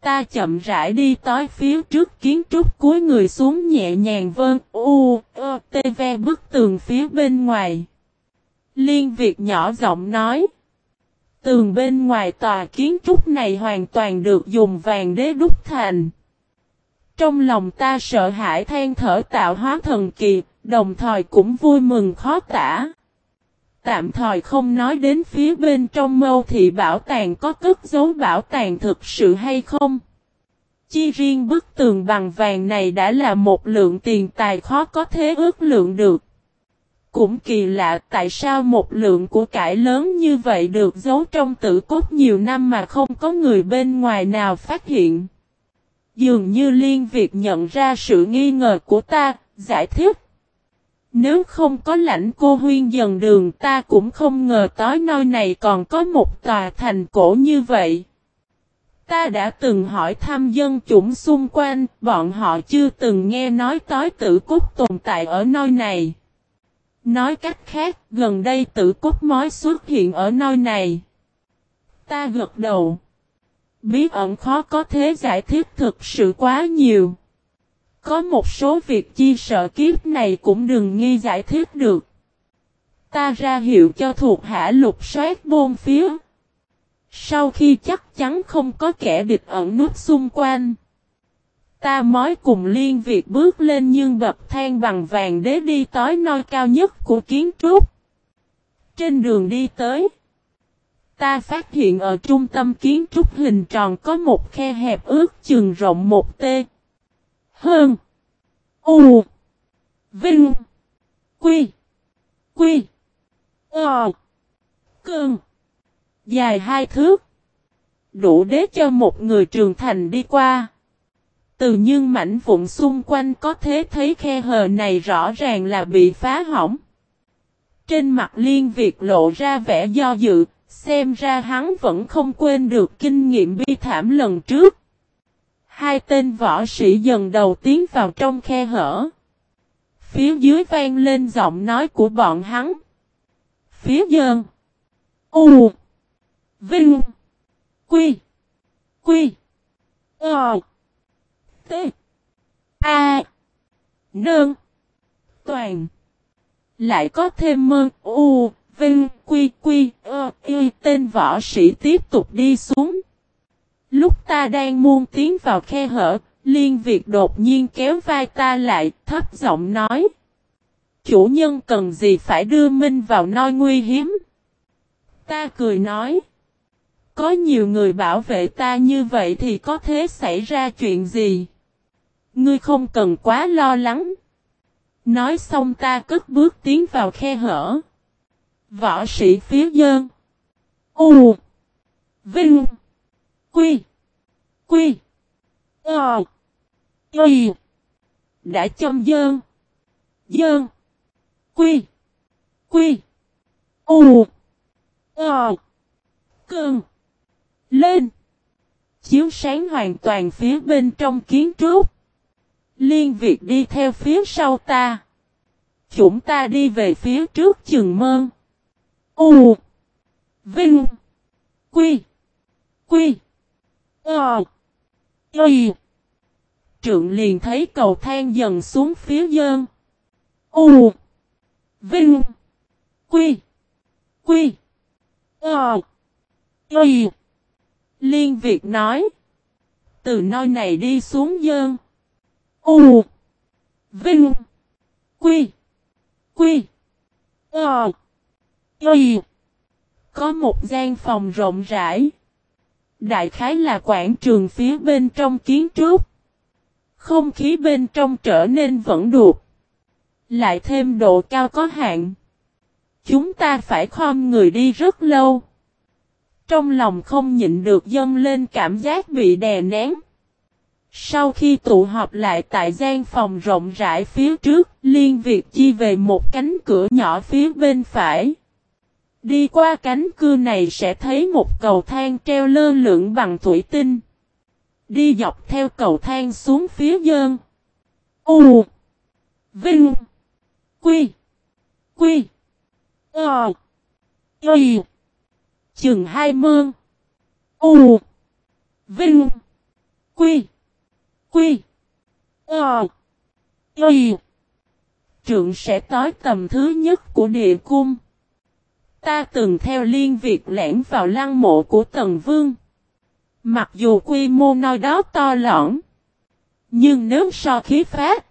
Ta chậm rãi đi tới phía trước kiến trúc cuối người xuống nhẹ nhàng vơn u, ơ, tê ve bức tường phía bên ngoài. Liên Việt nhỏ giọng nói. Tường bên ngoài tòa kiến trúc này hoàn toàn được dùng vàng đế đúc thành. Trong lòng ta sợ hãi than thở tạo hóa thần kỳ, đồng thời cũng vui mừng khó tả. Tạm thời không nói đến phía bên trong mâu thị bảo tàng có cất dấu bảo tàng thực sự hay không. Chi riêng bức tường bằng vàng này đã là một lượng tiền tài khó có thế ước lượng được. Cũng kỳ lạ tại sao một lượng của cải lớn như vậy được giấu trong tử cốt nhiều năm mà không có người bên ngoài nào phát hiện. Dường như liên việc nhận ra sự nghi ngờ của ta, giải thích. Nếu không có lãnh cô huyên dần đường ta cũng không ngờ tối nơi này còn có một tòa thành cổ như vậy. Ta đã từng hỏi thăm dân chúng xung quanh, bọn họ chưa từng nghe nói tối tử cốt tồn tại ở nơi này. Nói cách khác, gần đây tử cốt mói xuất hiện ở nơi này. Ta gật đầu. Bí ẩn khó có thế giải thích thực sự quá nhiều. Có một số việc chi sợ kiếp này cũng đừng nghi giải thích được. Ta ra hiệu cho thuộc hạ lục soát bôn phía. Sau khi chắc chắn không có kẻ địch ẩn nút xung quanh. Ta mới cùng liên việc bước lên nhưng bậc thang bằng vàng đế đi tới nơi cao nhất của kiến trúc. Trên đường đi tới. Ta phát hiện ở trung tâm kiến trúc hình tròn có một khe hẹp ước chừng rộng một t. Hơn. U. Vinh. Quy. Quy. Ờ. Cơn. Dài hai thước. Đủ để cho một người trường thành đi qua. Từ nhưng mảnh vụn xung quanh có thể thấy khe hờ này rõ ràng là bị phá hỏng. Trên mặt liên việt lộ ra vẻ do dự, xem ra hắn vẫn không quên được kinh nghiệm bi thảm lần trước. Hai tên võ sĩ dần đầu tiến vào trong khe hở. Phía dưới vang lên giọng nói của bọn hắn. Phía dơn. U. Vinh. Quy. Quy. Ờ. T. A. Nương. Toàn. Lại có thêm mơn U. Vinh. Quy. Quy. Ơ. Y. Tên võ sĩ tiếp tục đi xuống. Lúc ta đang muôn tiến vào khe hở, Liên Việt đột nhiên kéo vai ta lại, thấp giọng nói. Chủ nhân cần gì phải đưa Minh vào nơi nguy hiểm? Ta cười nói. Có nhiều người bảo vệ ta như vậy thì có thế xảy ra chuyện gì? Ngươi không cần quá lo lắng. Nói xong ta cất bước tiến vào khe hở. Võ sĩ phía dơn. U. Vinh. Quy. Quy. Ờ. Y. Đã châm dơn. Dơn. Quy. Quy. U. Ờ. Cơn. Lên. Chiếu sáng hoàn toàn phía bên trong kiến trúc. Liên Việt đi theo phía sau ta. Chúng ta đi về phía trước chừng mơn. U. Vinh. Quy. Quy. Ờ. Y. Trượng liền thấy cầu thang dần xuống phía dơn. U. Vinh. Quy. Quy. Ờ. Y. Liên Việt nói. Từ nơi này đi xuống dơn. U. Vinh. Quy. Quy. Ờ. Y. Có một gian phòng rộng rãi. Đại khái là quảng trường phía bên trong kiến trúc. Không khí bên trong trở nên vẫn đục. Lại thêm độ cao có hạn. Chúng ta phải khom người đi rất lâu. Trong lòng không nhịn được dâng lên cảm giác bị đè nén. Sau khi tụ họp lại tại gian phòng rộng rãi phía trước, Liên Việt chi về một cánh cửa nhỏ phía bên phải. Đi qua cánh cửa này sẽ thấy một cầu thang treo lơ lửng bằng thủy tinh. Đi dọc theo cầu thang xuống phía dơn. U. Vinh. Quy. Quy. Ờ. Y. Chừng hai mương. U. Vinh. Quy. Quy. Ờ. Y. Trượng sẽ tới tầm thứ nhất của địa cung. Ta từng theo liên việc lẻn vào lăng mộ của Tần Vương. Mặc dù quy mô nơi đó to lõn. Nhưng nếu so khí phát.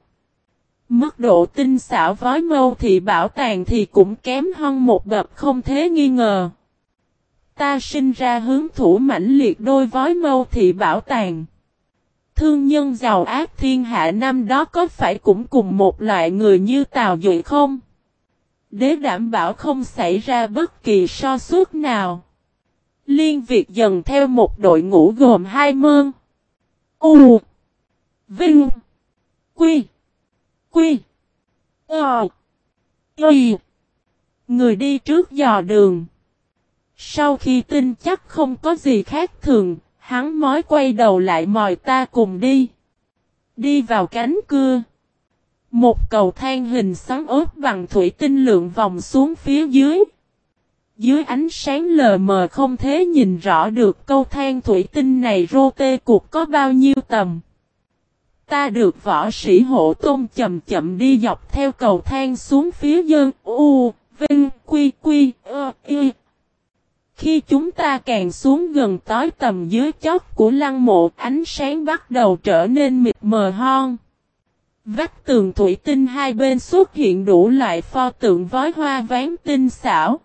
Mức độ tinh xảo vói mâu thì bảo tàng thì cũng kém hơn một bậc không thế nghi ngờ. Ta sinh ra hướng thủ mãnh liệt đôi vói mâu thị bảo tàng. Thương nhân giàu ác thiên hạ năm đó có phải cũng cùng một loại người như Tào Duệ không? Để đảm bảo không xảy ra bất kỳ so suốt nào. Liên Việt dần theo một đội ngũ gồm hai mơn. U. Vinh. Quy. Quy. Ờ. Y. Người đi trước dò đường. Sau khi tin chắc không có gì khác thường, hắn mới quay đầu lại mời ta cùng đi. Đi vào cánh cưa. Một cầu thang hình xoắn ốp bằng thủy tinh lượng vòng xuống phía dưới. Dưới ánh sáng lờ mờ không thể nhìn rõ được câu thang thủy tinh này rô tê cuộc có bao nhiêu tầm. Ta được võ sĩ hộ tôn chậm chậm đi dọc theo cầu thang xuống phía dân U, Vinh, Quy, Quy, Ơ, Y. Khi chúng ta càng xuống gần tới tầm dưới chót của lăng mộ, ánh sáng bắt đầu trở nên mịt mờ hơn. Vách tường thủy tinh hai bên xuất hiện đủ loại pho tượng vói hoa ván tinh xảo.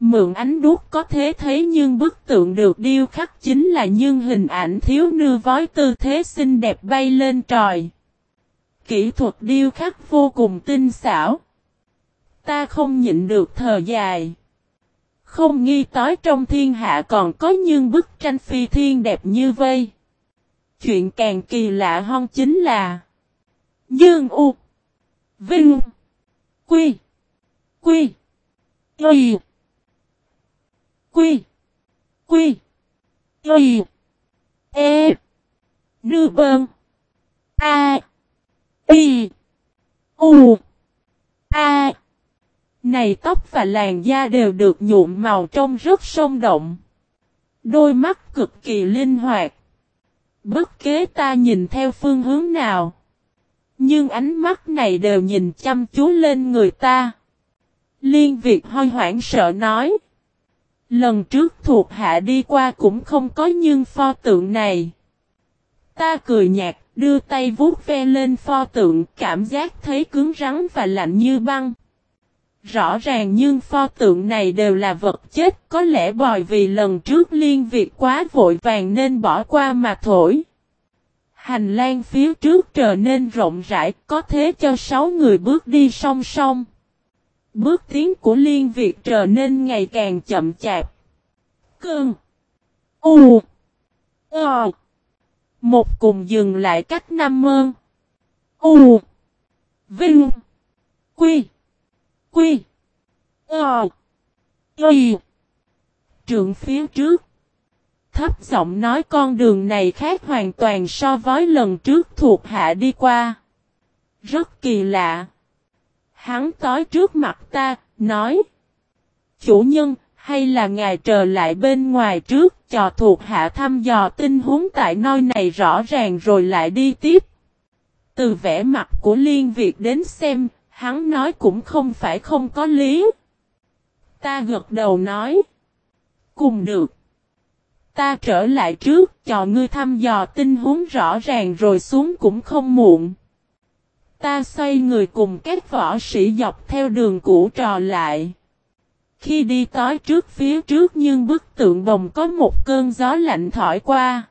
Mượn ánh đuốc có thể thấy nhưng bức tượng được điêu khắc chính là nhưng hình ảnh thiếu nư vói tư thế xinh đẹp bay lên trời. Kỹ thuật điêu khắc vô cùng tinh xảo. Ta không nhịn được thờ dài. Không nghi tới trong thiên hạ còn có những bức tranh phi thiên đẹp như vây. Chuyện càng kỳ lạ hơn chính là Dương U, Vinh, Quy Quy quy Quy Quy quy E Nư bơn, A, I, U, A này tóc và làn da đều được nhuộm màu trông rất sông động. Đôi mắt cực kỳ linh hoạt. Bất kế ta nhìn theo phương hướng nào. Nhưng ánh mắt này đều nhìn chăm chú lên người ta. Liên Việt hoi hoảng sợ nói. Lần trước thuộc hạ đi qua cũng không có nhưng pho tượng này. Ta cười nhạt, đưa tay vuốt ve lên pho tượng, cảm giác thấy cứng rắn và lạnh như băng. Rõ ràng nhưng pho tượng này đều là vật chết, có lẽ bòi vì lần trước liên việc quá vội vàng nên bỏ qua mà thổi. Hành lang phía trước trở nên rộng rãi, có thế cho sáu người bước đi song song. Bước tiến của Liên Việt trở nên ngày càng chậm chạp. Cơn. U. Ờ. Một cùng dừng lại cách năm mơn. U. Vinh. Quy. Quy quy Ờ. Y. Trượng phía trước. Thấp giọng nói con đường này khác hoàn toàn so với lần trước thuộc hạ đi qua. Rất kỳ lạ. Hắn tối trước mặt ta, nói. Chủ nhân, hay là ngài trở lại bên ngoài trước, cho thuộc hạ thăm dò tinh huống tại nơi này rõ ràng rồi lại đi tiếp. Từ vẻ mặt của Liên Việt đến xem, hắn nói cũng không phải không có lý. Ta gật đầu nói. Cùng được. Ta trở lại trước, cho ngươi thăm dò tinh huống rõ ràng rồi xuống cũng không muộn. Ta xoay người cùng các võ sĩ dọc theo đường cũ trò lại. Khi đi tới trước phía trước nhưng bức tượng bồng có một cơn gió lạnh thổi qua.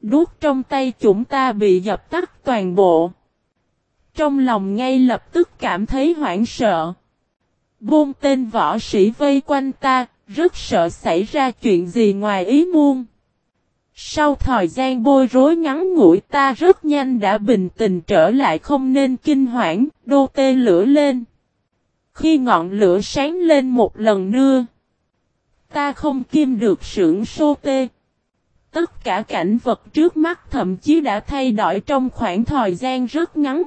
Đuốt trong tay chúng ta bị dập tắt toàn bộ. Trong lòng ngay lập tức cảm thấy hoảng sợ. buông tên võ sĩ vây quanh ta, rất sợ xảy ra chuyện gì ngoài ý muôn. Sau thời gian bôi rối ngắn ngủi ta rất nhanh đã bình tĩnh trở lại không nên kinh hoảng, đô tê lửa lên. Khi ngọn lửa sáng lên một lần nữa, ta không kim được sưởng sô tê. Tất cả cảnh vật trước mắt thậm chí đã thay đổi trong khoảng thời gian rất ngắn.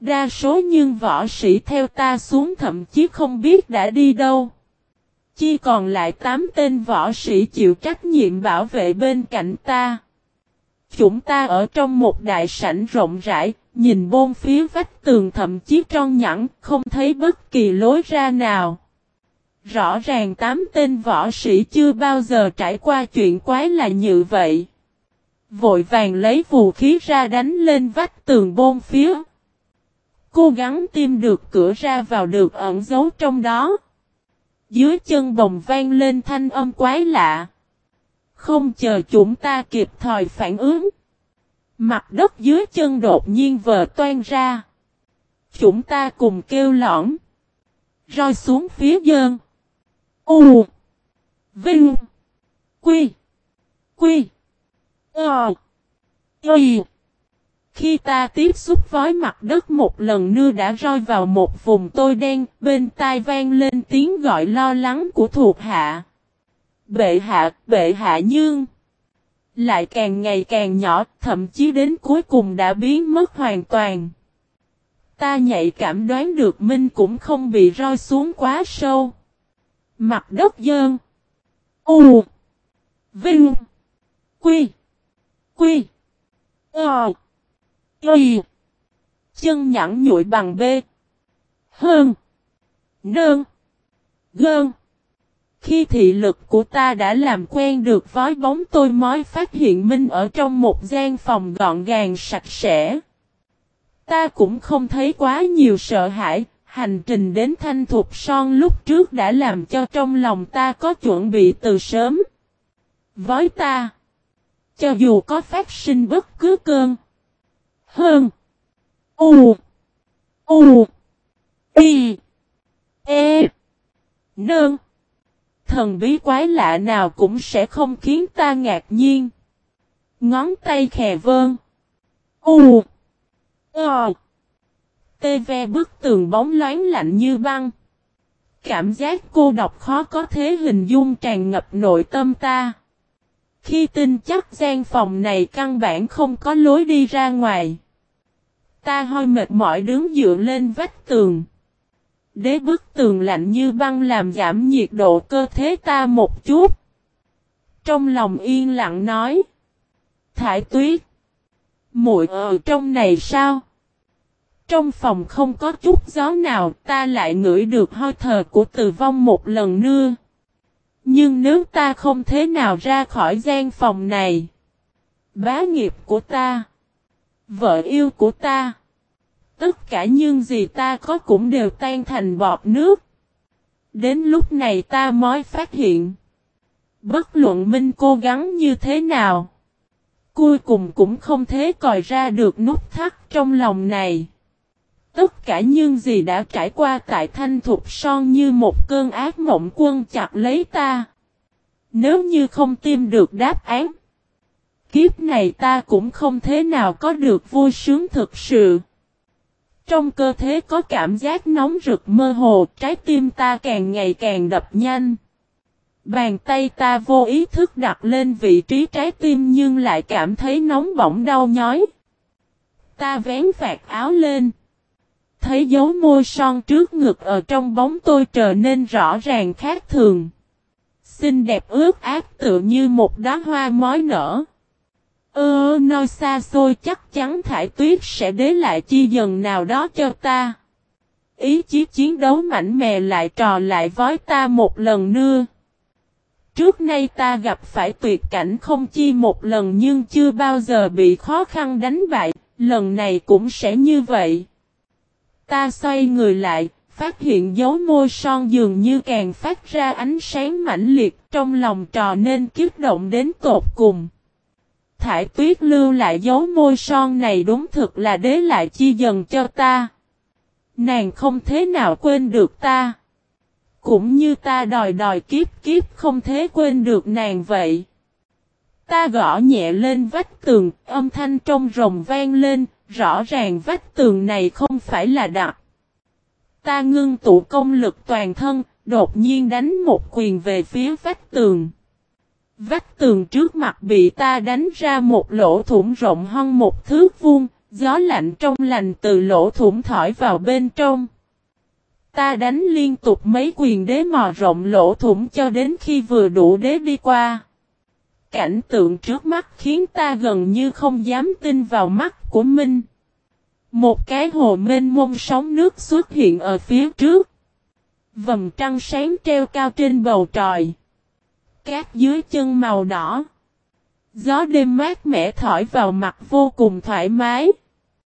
Đa số nhưng võ sĩ theo ta xuống thậm chí không biết đã đi đâu. Chỉ còn lại 8 tên võ sĩ chịu trách nhiệm bảo vệ bên cạnh ta. Chúng ta ở trong một đại sảnh rộng rãi, nhìn bôn phía vách tường thậm chí trong nhẵn, không thấy bất kỳ lối ra nào. Rõ ràng tám tên võ sĩ chưa bao giờ trải qua chuyện quái là như vậy. Vội vàng lấy vũ khí ra đánh lên vách tường bôn phía. Cố gắng tìm được cửa ra vào được ẩn giấu trong đó. Dưới chân bồng vang lên thanh âm quái lạ. Không chờ chúng ta kịp thời phản ứng. Mặt đất dưới chân đột nhiên vờ toan ra. Chúng ta cùng kêu lõng. Roi xuống phía dơn. U. Vinh. Quy. Quy. Ờ. Y. Khi ta tiếp xúc với mặt đất một lần nữa đã rơi vào một vùng tôi đen, bên tai vang lên tiếng gọi lo lắng của thuộc hạ. Bệ hạ, bệ hạ nhưng lại càng ngày càng nhỏ, thậm chí đến cuối cùng đã biến mất hoàn toàn. Ta nhạy cảm đoán được Minh cũng không bị rơi xuống quá sâu. Mặt đất dơn. U. Vinh. Quy. Quy. Ờ. Y. Chân nhẵn nhụi bằng B. Hơn. Nơn. Gơn. Khi thị lực của ta đã làm quen được với bóng tôi mới phát hiện Minh ở trong một gian phòng gọn gàng sạch sẽ. Ta cũng không thấy quá nhiều sợ hãi, hành trình đến thanh thục son lúc trước đã làm cho trong lòng ta có chuẩn bị từ sớm. Với ta, cho dù có phát sinh bất cứ cơn, hơn, u, u, y, e, Nơn. thần bí quái lạ nào cũng sẽ không khiến ta ngạc nhiên. Ngón tay khè vơn. U. Ờ. Tê ve bức tường bóng loáng lạnh như băng. Cảm giác cô độc khó có thế hình dung tràn ngập nội tâm ta. Khi tin chắc gian phòng này căn bản không có lối đi ra ngoài. Ta hơi mệt mỏi đứng dựa lên vách tường. Đế bức tường lạnh như băng làm giảm nhiệt độ cơ thể ta một chút. Trong lòng yên lặng nói. Thải tuyết. muội ở trong này sao? Trong phòng không có chút gió nào, ta lại ngửi được hơi thở của tử vong một lần nữa. Nhưng nếu ta không thế nào ra khỏi gian phòng này. Bá nghiệp của ta. Vợ yêu của ta. Tất cả những gì ta có cũng đều tan thành bọt nước. Đến lúc này ta mới phát hiện. Bất luận Minh cố gắng như thế nào. Cuối cùng cũng không thể còi ra được nút thắt trong lòng này. Tất cả những gì đã trải qua tại thanh thục son như một cơn ác mộng quân chặt lấy ta. Nếu như không tìm được đáp án. Kiếp này ta cũng không thế nào có được vui sướng thực sự. Trong cơ thể có cảm giác nóng rực mơ hồ, trái tim ta càng ngày càng đập nhanh. Bàn tay ta vô ý thức đặt lên vị trí trái tim nhưng lại cảm thấy nóng bỏng đau nhói. Ta vén vạt áo lên. Thấy dấu môi son trước ngực ở trong bóng tôi trở nên rõ ràng khác thường. Xinh đẹp ướt ác tự như một đóa hoa mói nở. Ơ nơi xa xôi chắc chắn thải tuyết sẽ đế lại chi dần nào đó cho ta. Ý chí chiến đấu mạnh mẽ lại trò lại vói ta một lần nữa. Trước nay ta gặp phải tuyệt cảnh không chi một lần nhưng chưa bao giờ bị khó khăn đánh bại, lần này cũng sẽ như vậy. Ta xoay người lại, phát hiện dấu môi son dường như càng phát ra ánh sáng mãnh liệt trong lòng trò nên kiếp động đến tột cùng. Thải tuyết lưu lại dấu môi son này đúng thực là đế lại chi dần cho ta. Nàng không thế nào quên được ta. Cũng như ta đòi đòi kiếp kiếp không thế quên được nàng vậy. Ta gõ nhẹ lên vách tường, âm thanh trong rồng vang lên, rõ ràng vách tường này không phải là đặc. Ta ngưng tụ công lực toàn thân, đột nhiên đánh một quyền về phía vách tường. Vách tường trước mặt bị ta đánh ra một lỗ thủng rộng hơn một thước vuông, gió lạnh trong lành từ lỗ thủng thổi vào bên trong. Ta đánh liên tục mấy quyền đế mò rộng lỗ thủng cho đến khi vừa đủ đế đi qua. Cảnh tượng trước mắt khiến ta gần như không dám tin vào mắt của mình. Một cái hồ mênh mông sóng nước xuất hiện ở phía trước. Vầng trăng sáng treo cao trên bầu trời. Cát dưới chân màu đỏ. Gió đêm mát mẻ thổi vào mặt vô cùng thoải mái.